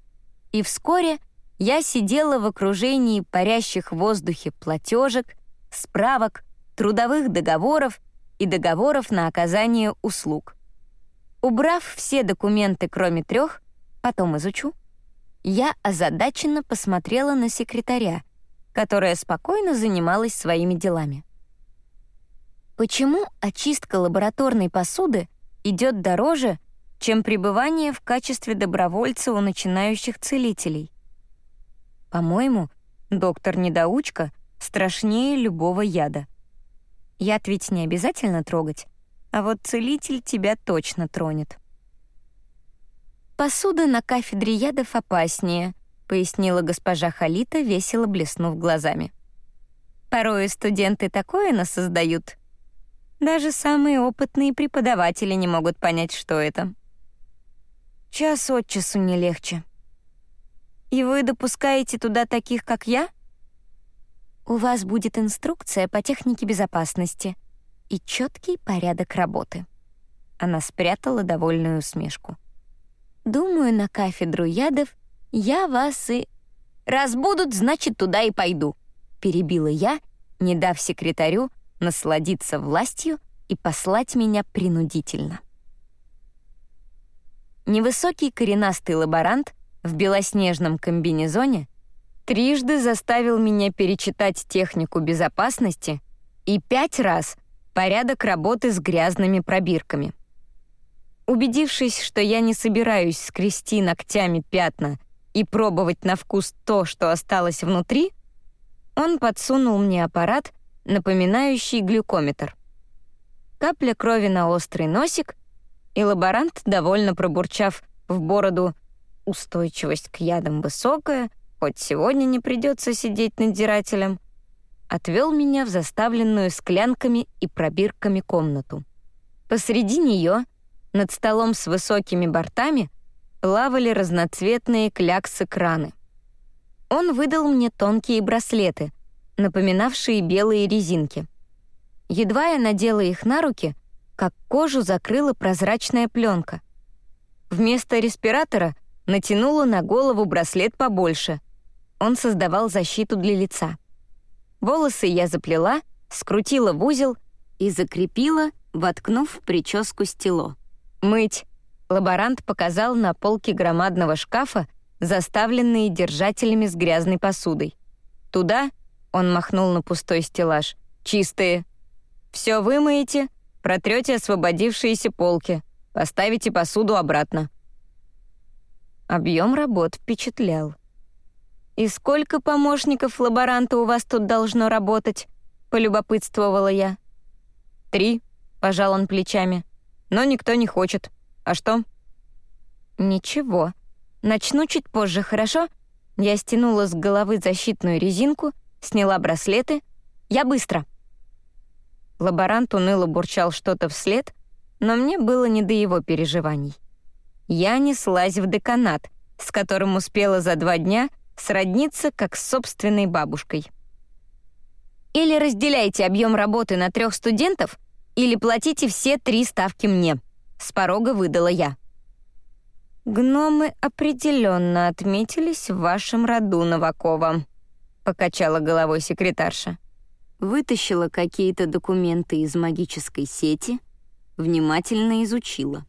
и вскоре я сидела в окружении парящих в воздухе платежек, справок, трудовых договоров и договоров на оказание услуг. Убрав все документы, кроме трех, потом изучу, я озадаченно посмотрела на секретаря, которая спокойно занималась своими делами. Почему очистка лабораторной посуды идет дороже, чем пребывание в качестве добровольца у начинающих целителей? По-моему, доктор-недоучка страшнее любого яда. Яд ведь не обязательно трогать, а вот целитель тебя точно тронет. «Посуда на кафедре ядов опаснее», — пояснила госпожа Халита, весело блеснув глазами. «Порой студенты такое насоздают, даже самые опытные преподаватели не могут понять, что это. Час от часу не легче. И вы допускаете туда таких, как я? У вас будет инструкция по технике безопасности и четкий порядок работы. Она спрятала довольную усмешку. Думаю, на кафедру ядов я вас и... Раз будут, значит, туда и пойду, перебила я, не дав секретарю насладиться властью и послать меня принудительно. Невысокий коренастый лаборант в белоснежном комбинезоне трижды заставил меня перечитать технику безопасности и пять раз порядок работы с грязными пробирками. Убедившись, что я не собираюсь скрести ногтями пятна и пробовать на вкус то, что осталось внутри, он подсунул мне аппарат, напоминающий глюкометр. Капля крови на острый носик, и лаборант, довольно пробурчав в бороду «устойчивость к ядам высокая, хоть сегодня не придется сидеть надзирателем», отвел меня в заставленную склянками и пробирками комнату. Посреди нее, над столом с высокими бортами, плавали разноцветные кляксы-краны. Он выдал мне тонкие браслеты — напоминавшие белые резинки. Едва я надела их на руки, как кожу закрыла прозрачная пленка. Вместо респиратора натянула на голову браслет побольше. Он создавал защиту для лица. Волосы я заплела, скрутила в узел и закрепила, воткнув в прическу стело. «Мыть!» — лаборант показал на полке громадного шкафа, заставленные держателями с грязной посудой. Туда он махнул на пустой стеллаж. «Чистые. Все вымоете, протрете освободившиеся полки, поставите посуду обратно». Объем работ впечатлял. «И сколько помощников лаборанта у вас тут должно работать?» — полюбопытствовала я. «Три», — пожал он плечами. «Но никто не хочет. А что?» «Ничего. Начну чуть позже, хорошо? Я стянула с головы защитную резинку, сняла браслеты. Я быстро. Лаборант уныло бурчал что-то вслед, но мне было не до его переживаний. Я неслась в деканат, с которым успела за два дня сродниться как с собственной бабушкой. Или разделяйте объем работы на трех студентов, или платите все три ставки мне. С порога выдала я. «Гномы определенно отметились в вашем роду, Новакова», — покачала головой секретарша. Вытащила какие-то документы из магической сети, внимательно изучила.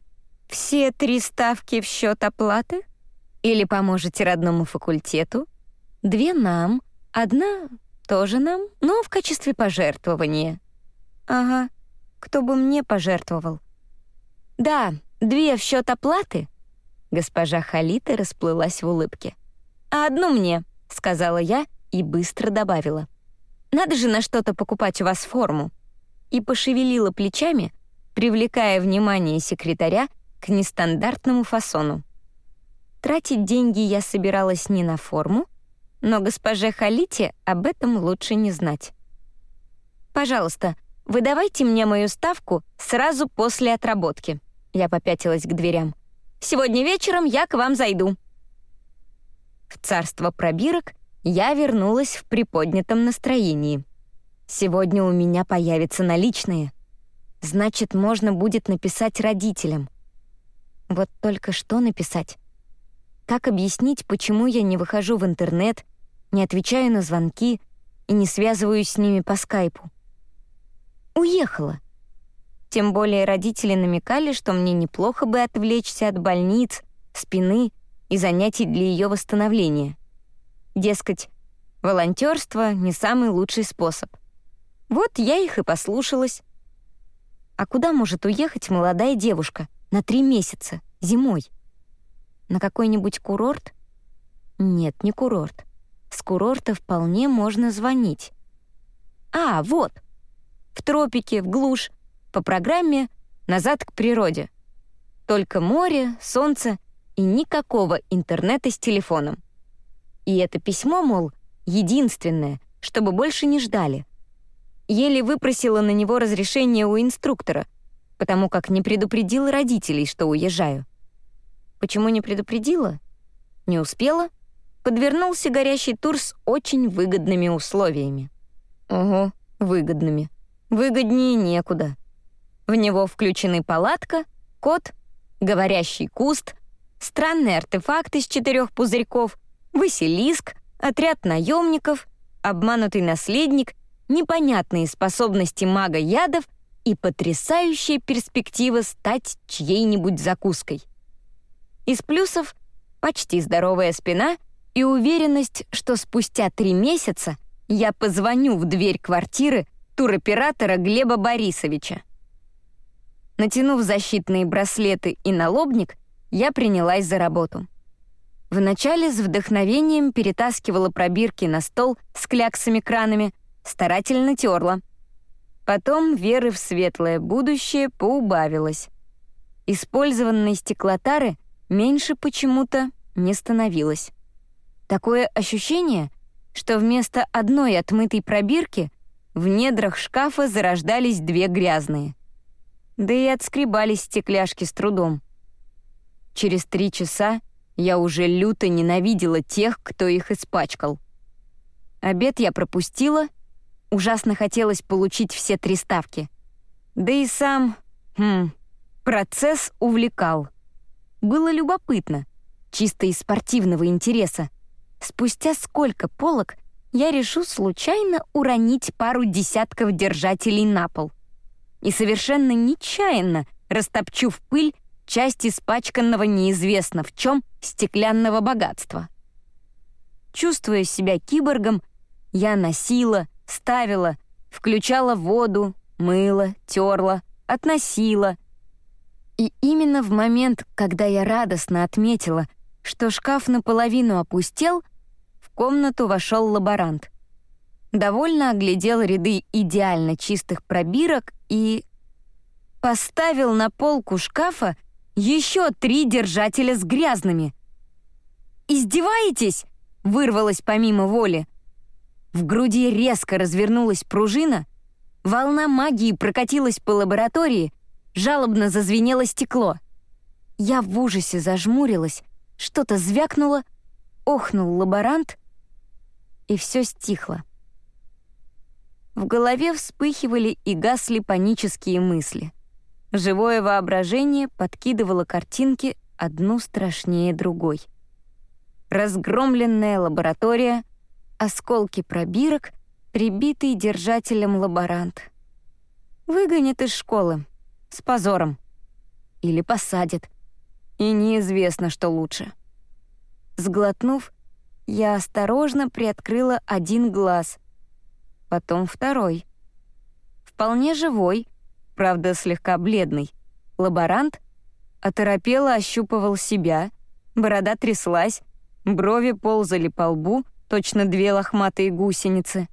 «Все три ставки в счет оплаты? Или поможете родному факультету? Две нам, одна тоже нам, но в качестве пожертвования». «Ага, кто бы мне пожертвовал?» «Да, две в счет оплаты?» Госпожа Халита расплылась в улыбке. «А одну мне», — сказала я и быстро добавила. «Надо же на что-то покупать у вас форму». И пошевелила плечами, привлекая внимание секретаря к нестандартному фасону. Тратить деньги я собиралась не на форму, но госпоже Халите об этом лучше не знать. «Пожалуйста, выдавайте мне мою ставку сразу после отработки». Я попятилась к дверям. «Сегодня вечером я к вам зайду». В царство пробирок я вернулась в приподнятом настроении. Сегодня у меня появятся наличные. Значит, можно будет написать родителям. Вот только что написать? Как объяснить, почему я не выхожу в интернет, не отвечаю на звонки и не связываюсь с ними по скайпу? Уехала. Тем более родители намекали, что мне неплохо бы отвлечься от больниц, спины и занятий для ее восстановления. Дескать, волонтерство не самый лучший способ. Вот я их и послушалась. А куда может уехать молодая девушка на три месяца, зимой? На какой-нибудь курорт? Нет, не курорт. С курорта вполне можно звонить. А, вот. В тропике, в глушь, по программе «Назад к природе». Только море, солнце и никакого интернета с телефоном. И это письмо, мол, единственное, чтобы больше не ждали. Еле выпросила на него разрешение у инструктора, потому как не предупредила родителей, что уезжаю. Почему не предупредила? Не успела. Подвернулся горящий тур с очень выгодными условиями. Ого, выгодными. Выгоднее некуда. В него включены палатка, кот, говорящий куст, странный артефакт из четырех пузырьков, Василиск, отряд наемников, обманутый наследник, непонятные способности мага ядов и потрясающая перспектива стать чьей-нибудь закуской. Из плюсов — почти здоровая спина и уверенность, что спустя три месяца я позвоню в дверь квартиры туроператора Глеба Борисовича. Натянув защитные браслеты и налобник, я принялась за работу. Вначале с вдохновением перетаскивала пробирки на стол с кляксами-кранами, старательно терла. Потом веры в светлое будущее поубавилось. Использованной стеклотары меньше почему-то не становилось. Такое ощущение, что вместо одной отмытой пробирки в недрах шкафа зарождались две грязные. Да и отскребались стекляшки с трудом. Через три часа я уже люто ненавидела тех, кто их испачкал. Обед я пропустила, ужасно хотелось получить все три ставки. Да и сам, хм, процесс увлекал. Было любопытно, чисто из спортивного интереса. Спустя сколько полок я решу случайно уронить пару десятков держателей на пол. И совершенно нечаянно растопчу в пыль часть испачканного неизвестно в чем стеклянного богатства. Чувствуя себя киборгом, я носила, ставила, включала воду, мыла, терла, относила. И именно в момент, когда я радостно отметила, что шкаф наполовину опустел, в комнату вошел лаборант. Довольно оглядел ряды идеально чистых пробирок и поставил на полку шкафа еще три держателя с грязными. «Издеваетесь?» вырвалось помимо воли. В груди резко развернулась пружина, волна магии прокатилась по лаборатории, жалобно зазвенело стекло. Я в ужасе зажмурилась, что-то звякнуло, охнул лаборант, и все стихло. В голове вспыхивали и гасли панические мысли. Живое воображение подкидывало картинки одну страшнее другой. Разгромленная лаборатория, осколки пробирок, прибитый держателем лаборант. Выгонят из школы. С позором. Или посадят. И неизвестно, что лучше. Сглотнув, я осторожно приоткрыла один глаз, потом второй. Вполне живой, правда, слегка бледный. Лаборант оторопело ощупывал себя, борода тряслась, брови ползали по лбу, точно две лохматые гусеницы.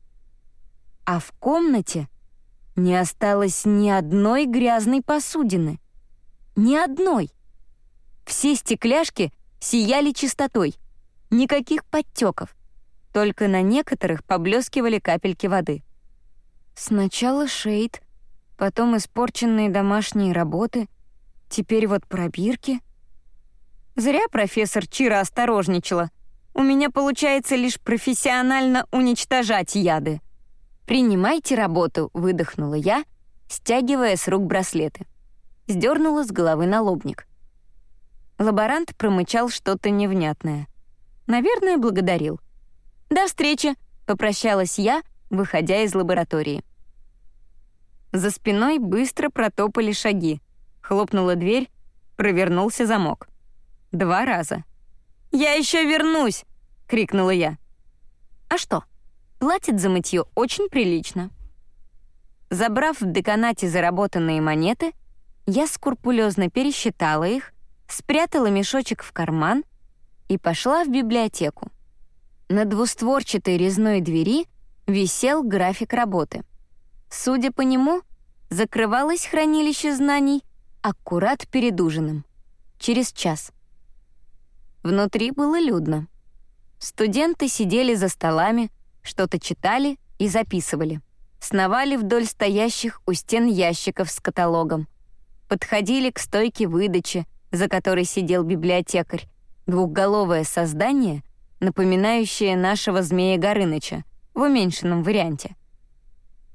А в комнате не осталось ни одной грязной посудины. Ни одной. Все стекляшки сияли чистотой. Никаких подтеков. Только на некоторых поблескивали капельки воды. Сначала шейд, потом испорченные домашние работы, теперь вот пробирки. Зря профессор Чира осторожничала. У меня получается лишь профессионально уничтожать яды. «Принимайте работу», — выдохнула я, стягивая с рук браслеты. Сдернула с головы налобник. Лаборант промычал что-то невнятное. Наверное, благодарил. «До встречи!» — попрощалась я, выходя из лаборатории. За спиной быстро протопали шаги. Хлопнула дверь, провернулся замок. Два раза. «Я еще вернусь!» — крикнула я. «А что? Платит за мытье очень прилично». Забрав в деканате заработанные монеты, я скрупулезно пересчитала их, спрятала мешочек в карман и пошла в библиотеку. На двустворчатой резной двери висел график работы. Судя по нему, закрывалось хранилище знаний аккурат перед ужином, через час. Внутри было людно. Студенты сидели за столами, что-то читали и записывали. Сновали вдоль стоящих у стен ящиков с каталогом. Подходили к стойке выдачи, за которой сидел библиотекарь, двухголовое создание — напоминающее нашего змея Горыныча в уменьшенном варианте.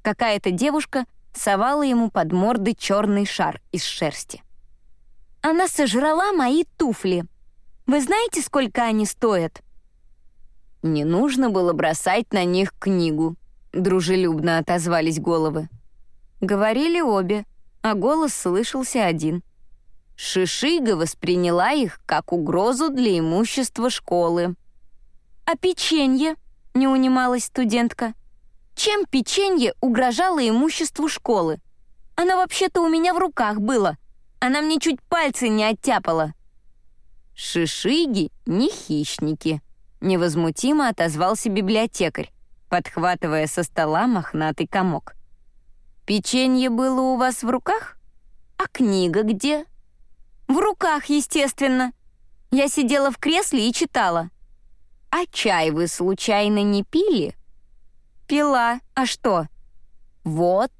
Какая-то девушка совала ему под морды черный шар из шерсти. «Она сожрала мои туфли. Вы знаете, сколько они стоят?» «Не нужно было бросать на них книгу», — дружелюбно отозвались головы. Говорили обе, а голос слышался один. Шишига восприняла их как угрозу для имущества школы. «А печенье?» — не унималась студентка. «Чем печенье угрожало имуществу школы? Оно вообще-то у меня в руках было. Она мне чуть пальцы не оттяпала». «Шишиги не хищники», — невозмутимо отозвался библиотекарь, подхватывая со стола мохнатый комок. «Печенье было у вас в руках? А книга где?» «В руках, естественно. Я сидела в кресле и читала». «А чай вы случайно не пили?» «Пила. А что?» «Вот.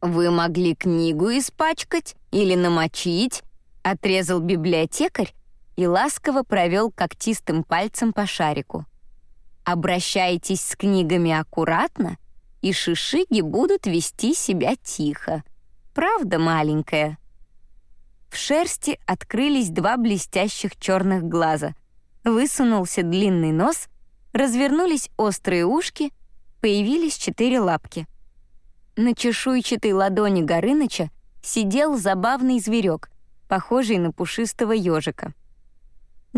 Вы могли книгу испачкать или намочить», — отрезал библиотекарь и ласково провел когтистым пальцем по шарику. «Обращайтесь с книгами аккуратно, и шишиги будут вести себя тихо. Правда, маленькая?» В шерсти открылись два блестящих черных глаза — Высунулся длинный нос, развернулись острые ушки, появились четыре лапки. На чешуйчатой ладони Горыныча сидел забавный зверек, похожий на пушистого ежика.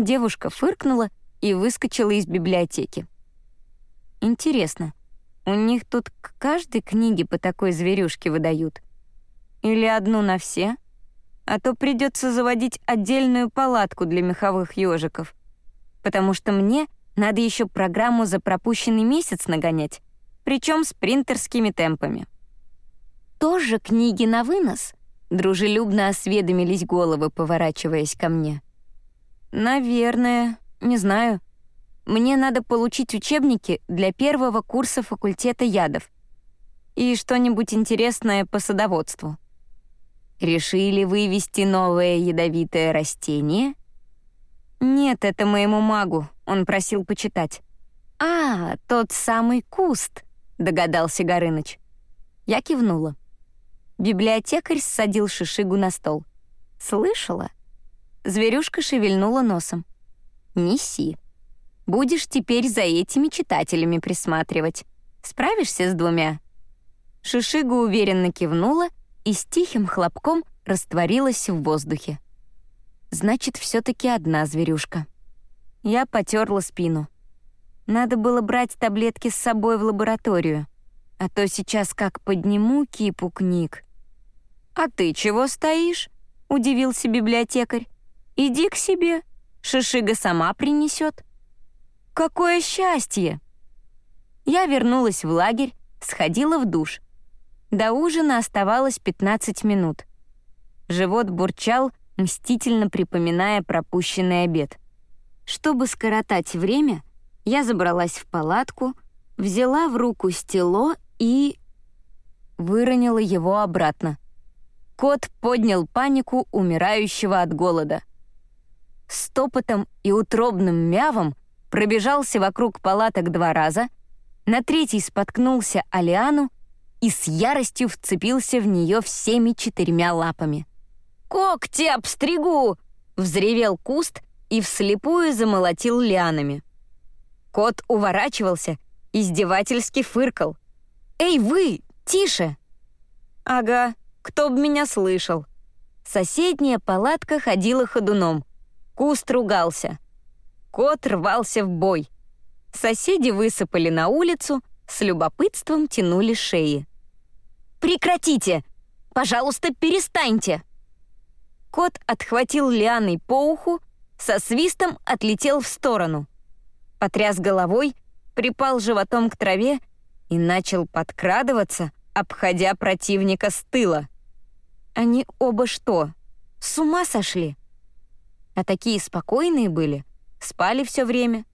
Девушка фыркнула и выскочила из библиотеки. Интересно, у них тут к каждой книге по такой зверюшке выдают? Или одну на все? А то придется заводить отдельную палатку для меховых ежиков потому что мне надо еще программу за пропущенный месяц нагонять, причем с принтерскими темпами. «Тоже книги на вынос?» — дружелюбно осведомились головы, поворачиваясь ко мне. «Наверное, не знаю. мне надо получить учебники для первого курса факультета ядов и что-нибудь интересное по садоводству. Решили вывести новое ядовитое растение? Нет, это моему магу, он просил почитать. А, тот самый куст, догадался Горыныч. Я кивнула. Библиотекарь ссадил шишигу на стол. «Слышала?» Зверюшка шевельнула носом. «Неси. Будешь теперь за этими читателями присматривать. Справишься с двумя?» Шишига уверенно кивнула и с тихим хлопком растворилась в воздухе. «Значит, все таки одна зверюшка». Я потерла спину. Надо было брать таблетки с собой в лабораторию, а то сейчас как подниму кипу книг. «А ты чего стоишь?» — удивился библиотекарь. «Иди к себе, Шишига сама принесет». «Какое счастье!» Я вернулась в лагерь, сходила в душ. До ужина оставалось 15 минут. Живот бурчал, мстительно припоминая пропущенный обед. Чтобы скоротать время, я забралась в палатку, взяла в руку стело и... выронила его обратно. Кот поднял панику умирающего от голода. С топотом и утробным мявом пробежался вокруг палаток два раза, на третий споткнулся о лиану и с яростью вцепился в нее всеми четырьмя лапами. «Когти обстригу!» — взревел куст и вслепую замолотил лианами. Кот уворачивался, издевательски фыркал. «Эй, вы! Тише!» «Ага, кто б меня слышал? Соседняя палатка ходила ходуном. Куст ругался. Кот рвался в бой. Соседи высыпали на улицу, с любопытством тянули шеи. «Прекратите! Пожалуйста, перестаньте!» Кот отхватил лианой по уху, со свистом отлетел в сторону. Потряс головой, припал животом к траве и начал подкрадываться, обходя противника с тыла. Они оба что, с ума сошли? А такие спокойные были, спали все время.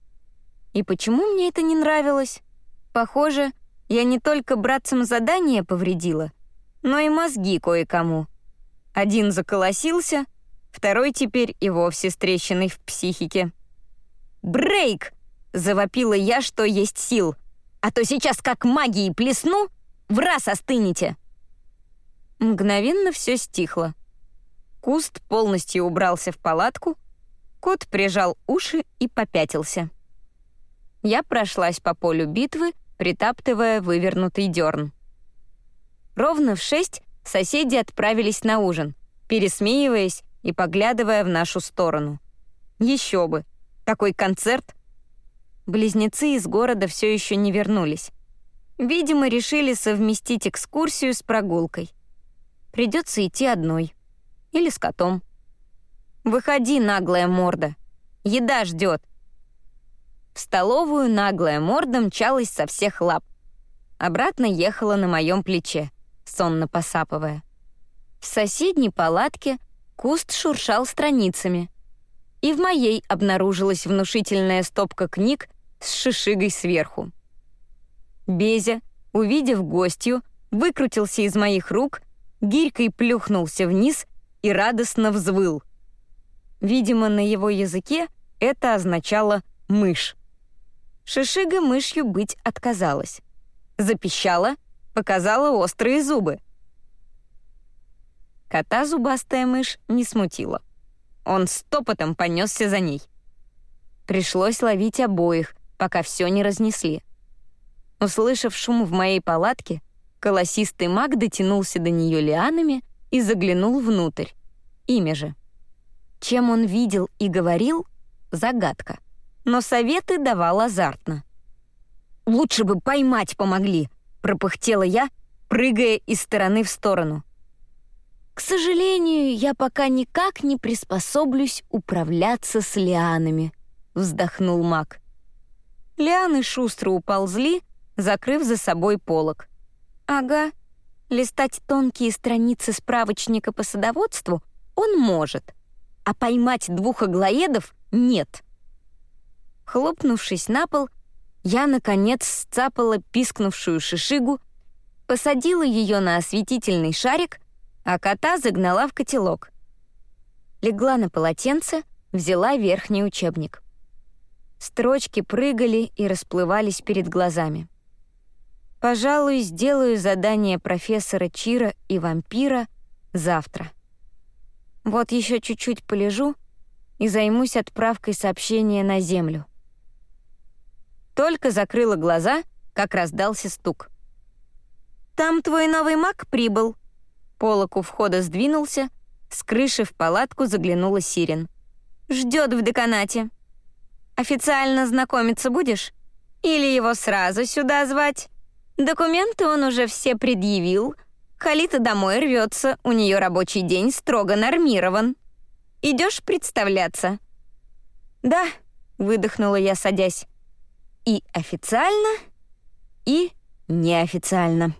И почему мне это не нравилось? Похоже, я не только братцам задание повредила, но и мозги кое-кому. Один заколосился, второй теперь и вовсе с трещиной в психике. «Брейк!» — завопила я, что есть сил. «А то сейчас как магией плесну, в раз остынете!» Мгновенно все стихло. Куст полностью убрался в палатку, кот прижал уши и попятился. Я прошлась по полю битвы, притаптывая вывернутый дерн. Ровно в шесть соседи отправились на ужин, пересмеиваясь и поглядывая в нашу сторону. Еще бы, такой концерт. Близнецы из города все еще не вернулись. Видимо, решили совместить экскурсию с прогулкой. Придется идти одной. Или с котом. «Выходи, наглая морда. Еда ждет. В столовую наглая морда мчалась со всех лап. Обратно ехала на моем плече, сонно посапывая. В соседней палатке куст шуршал страницами. И в моей обнаружилась внушительная стопка книг с шишигой сверху. Безя, увидев гостью, выкрутился из моих рук гирькой плюхнулся вниз и радостно взвыл. Видимо, на его языке это означало «мышь». Шишига мышью быть отказалась. Запищала, показала острые зубы. Кота зубастая мышь не смутила. Он стопотом понесся за ней. Пришлось ловить обоих, пока все не разнесли. Услышав шум в моей палатке, Колосистый маг дотянулся до нее лианами и заглянул внутрь. Имя же. Чем он видел и говорил — загадка. Но советы давал азартно. «Лучше бы поймать помогли», — пропыхтела я, прыгая из стороны в сторону. «К сожалению, я пока никак не приспособлюсь управляться с лианами», — вздохнул маг. Лианы шустро уползли, закрыв за собой полог. Ага. Листать тонкие страницы справочника по садоводству он может, а поймать двух аглоедов — нет. Хлопнувшись на пол, я, наконец, сцапала пискнувшую шишигу, посадила ее на осветительный шарик, а кота загнала в котелок. Легла на полотенце, взяла верхний учебник. Строчки прыгали и расплывались перед глазами. Пожалуй, сделаю задание профессора Чира и вампира завтра. Вот еще чуть-чуть полежу и займусь отправкой сообщения на Землю. Только закрыла глаза, как раздался стук. «Там твой новый маг прибыл». Полок у входа сдвинулся, с крыши в палатку заглянула Сирен. «Ждет в деканате. Официально знакомиться будешь? Или его сразу сюда звать? Документы он уже все предъявил. Халита домой рвется, у нее рабочий день строго нормирован. Идешь представляться?» «Да», — выдохнула я, садясь. «И официально, и неофициально».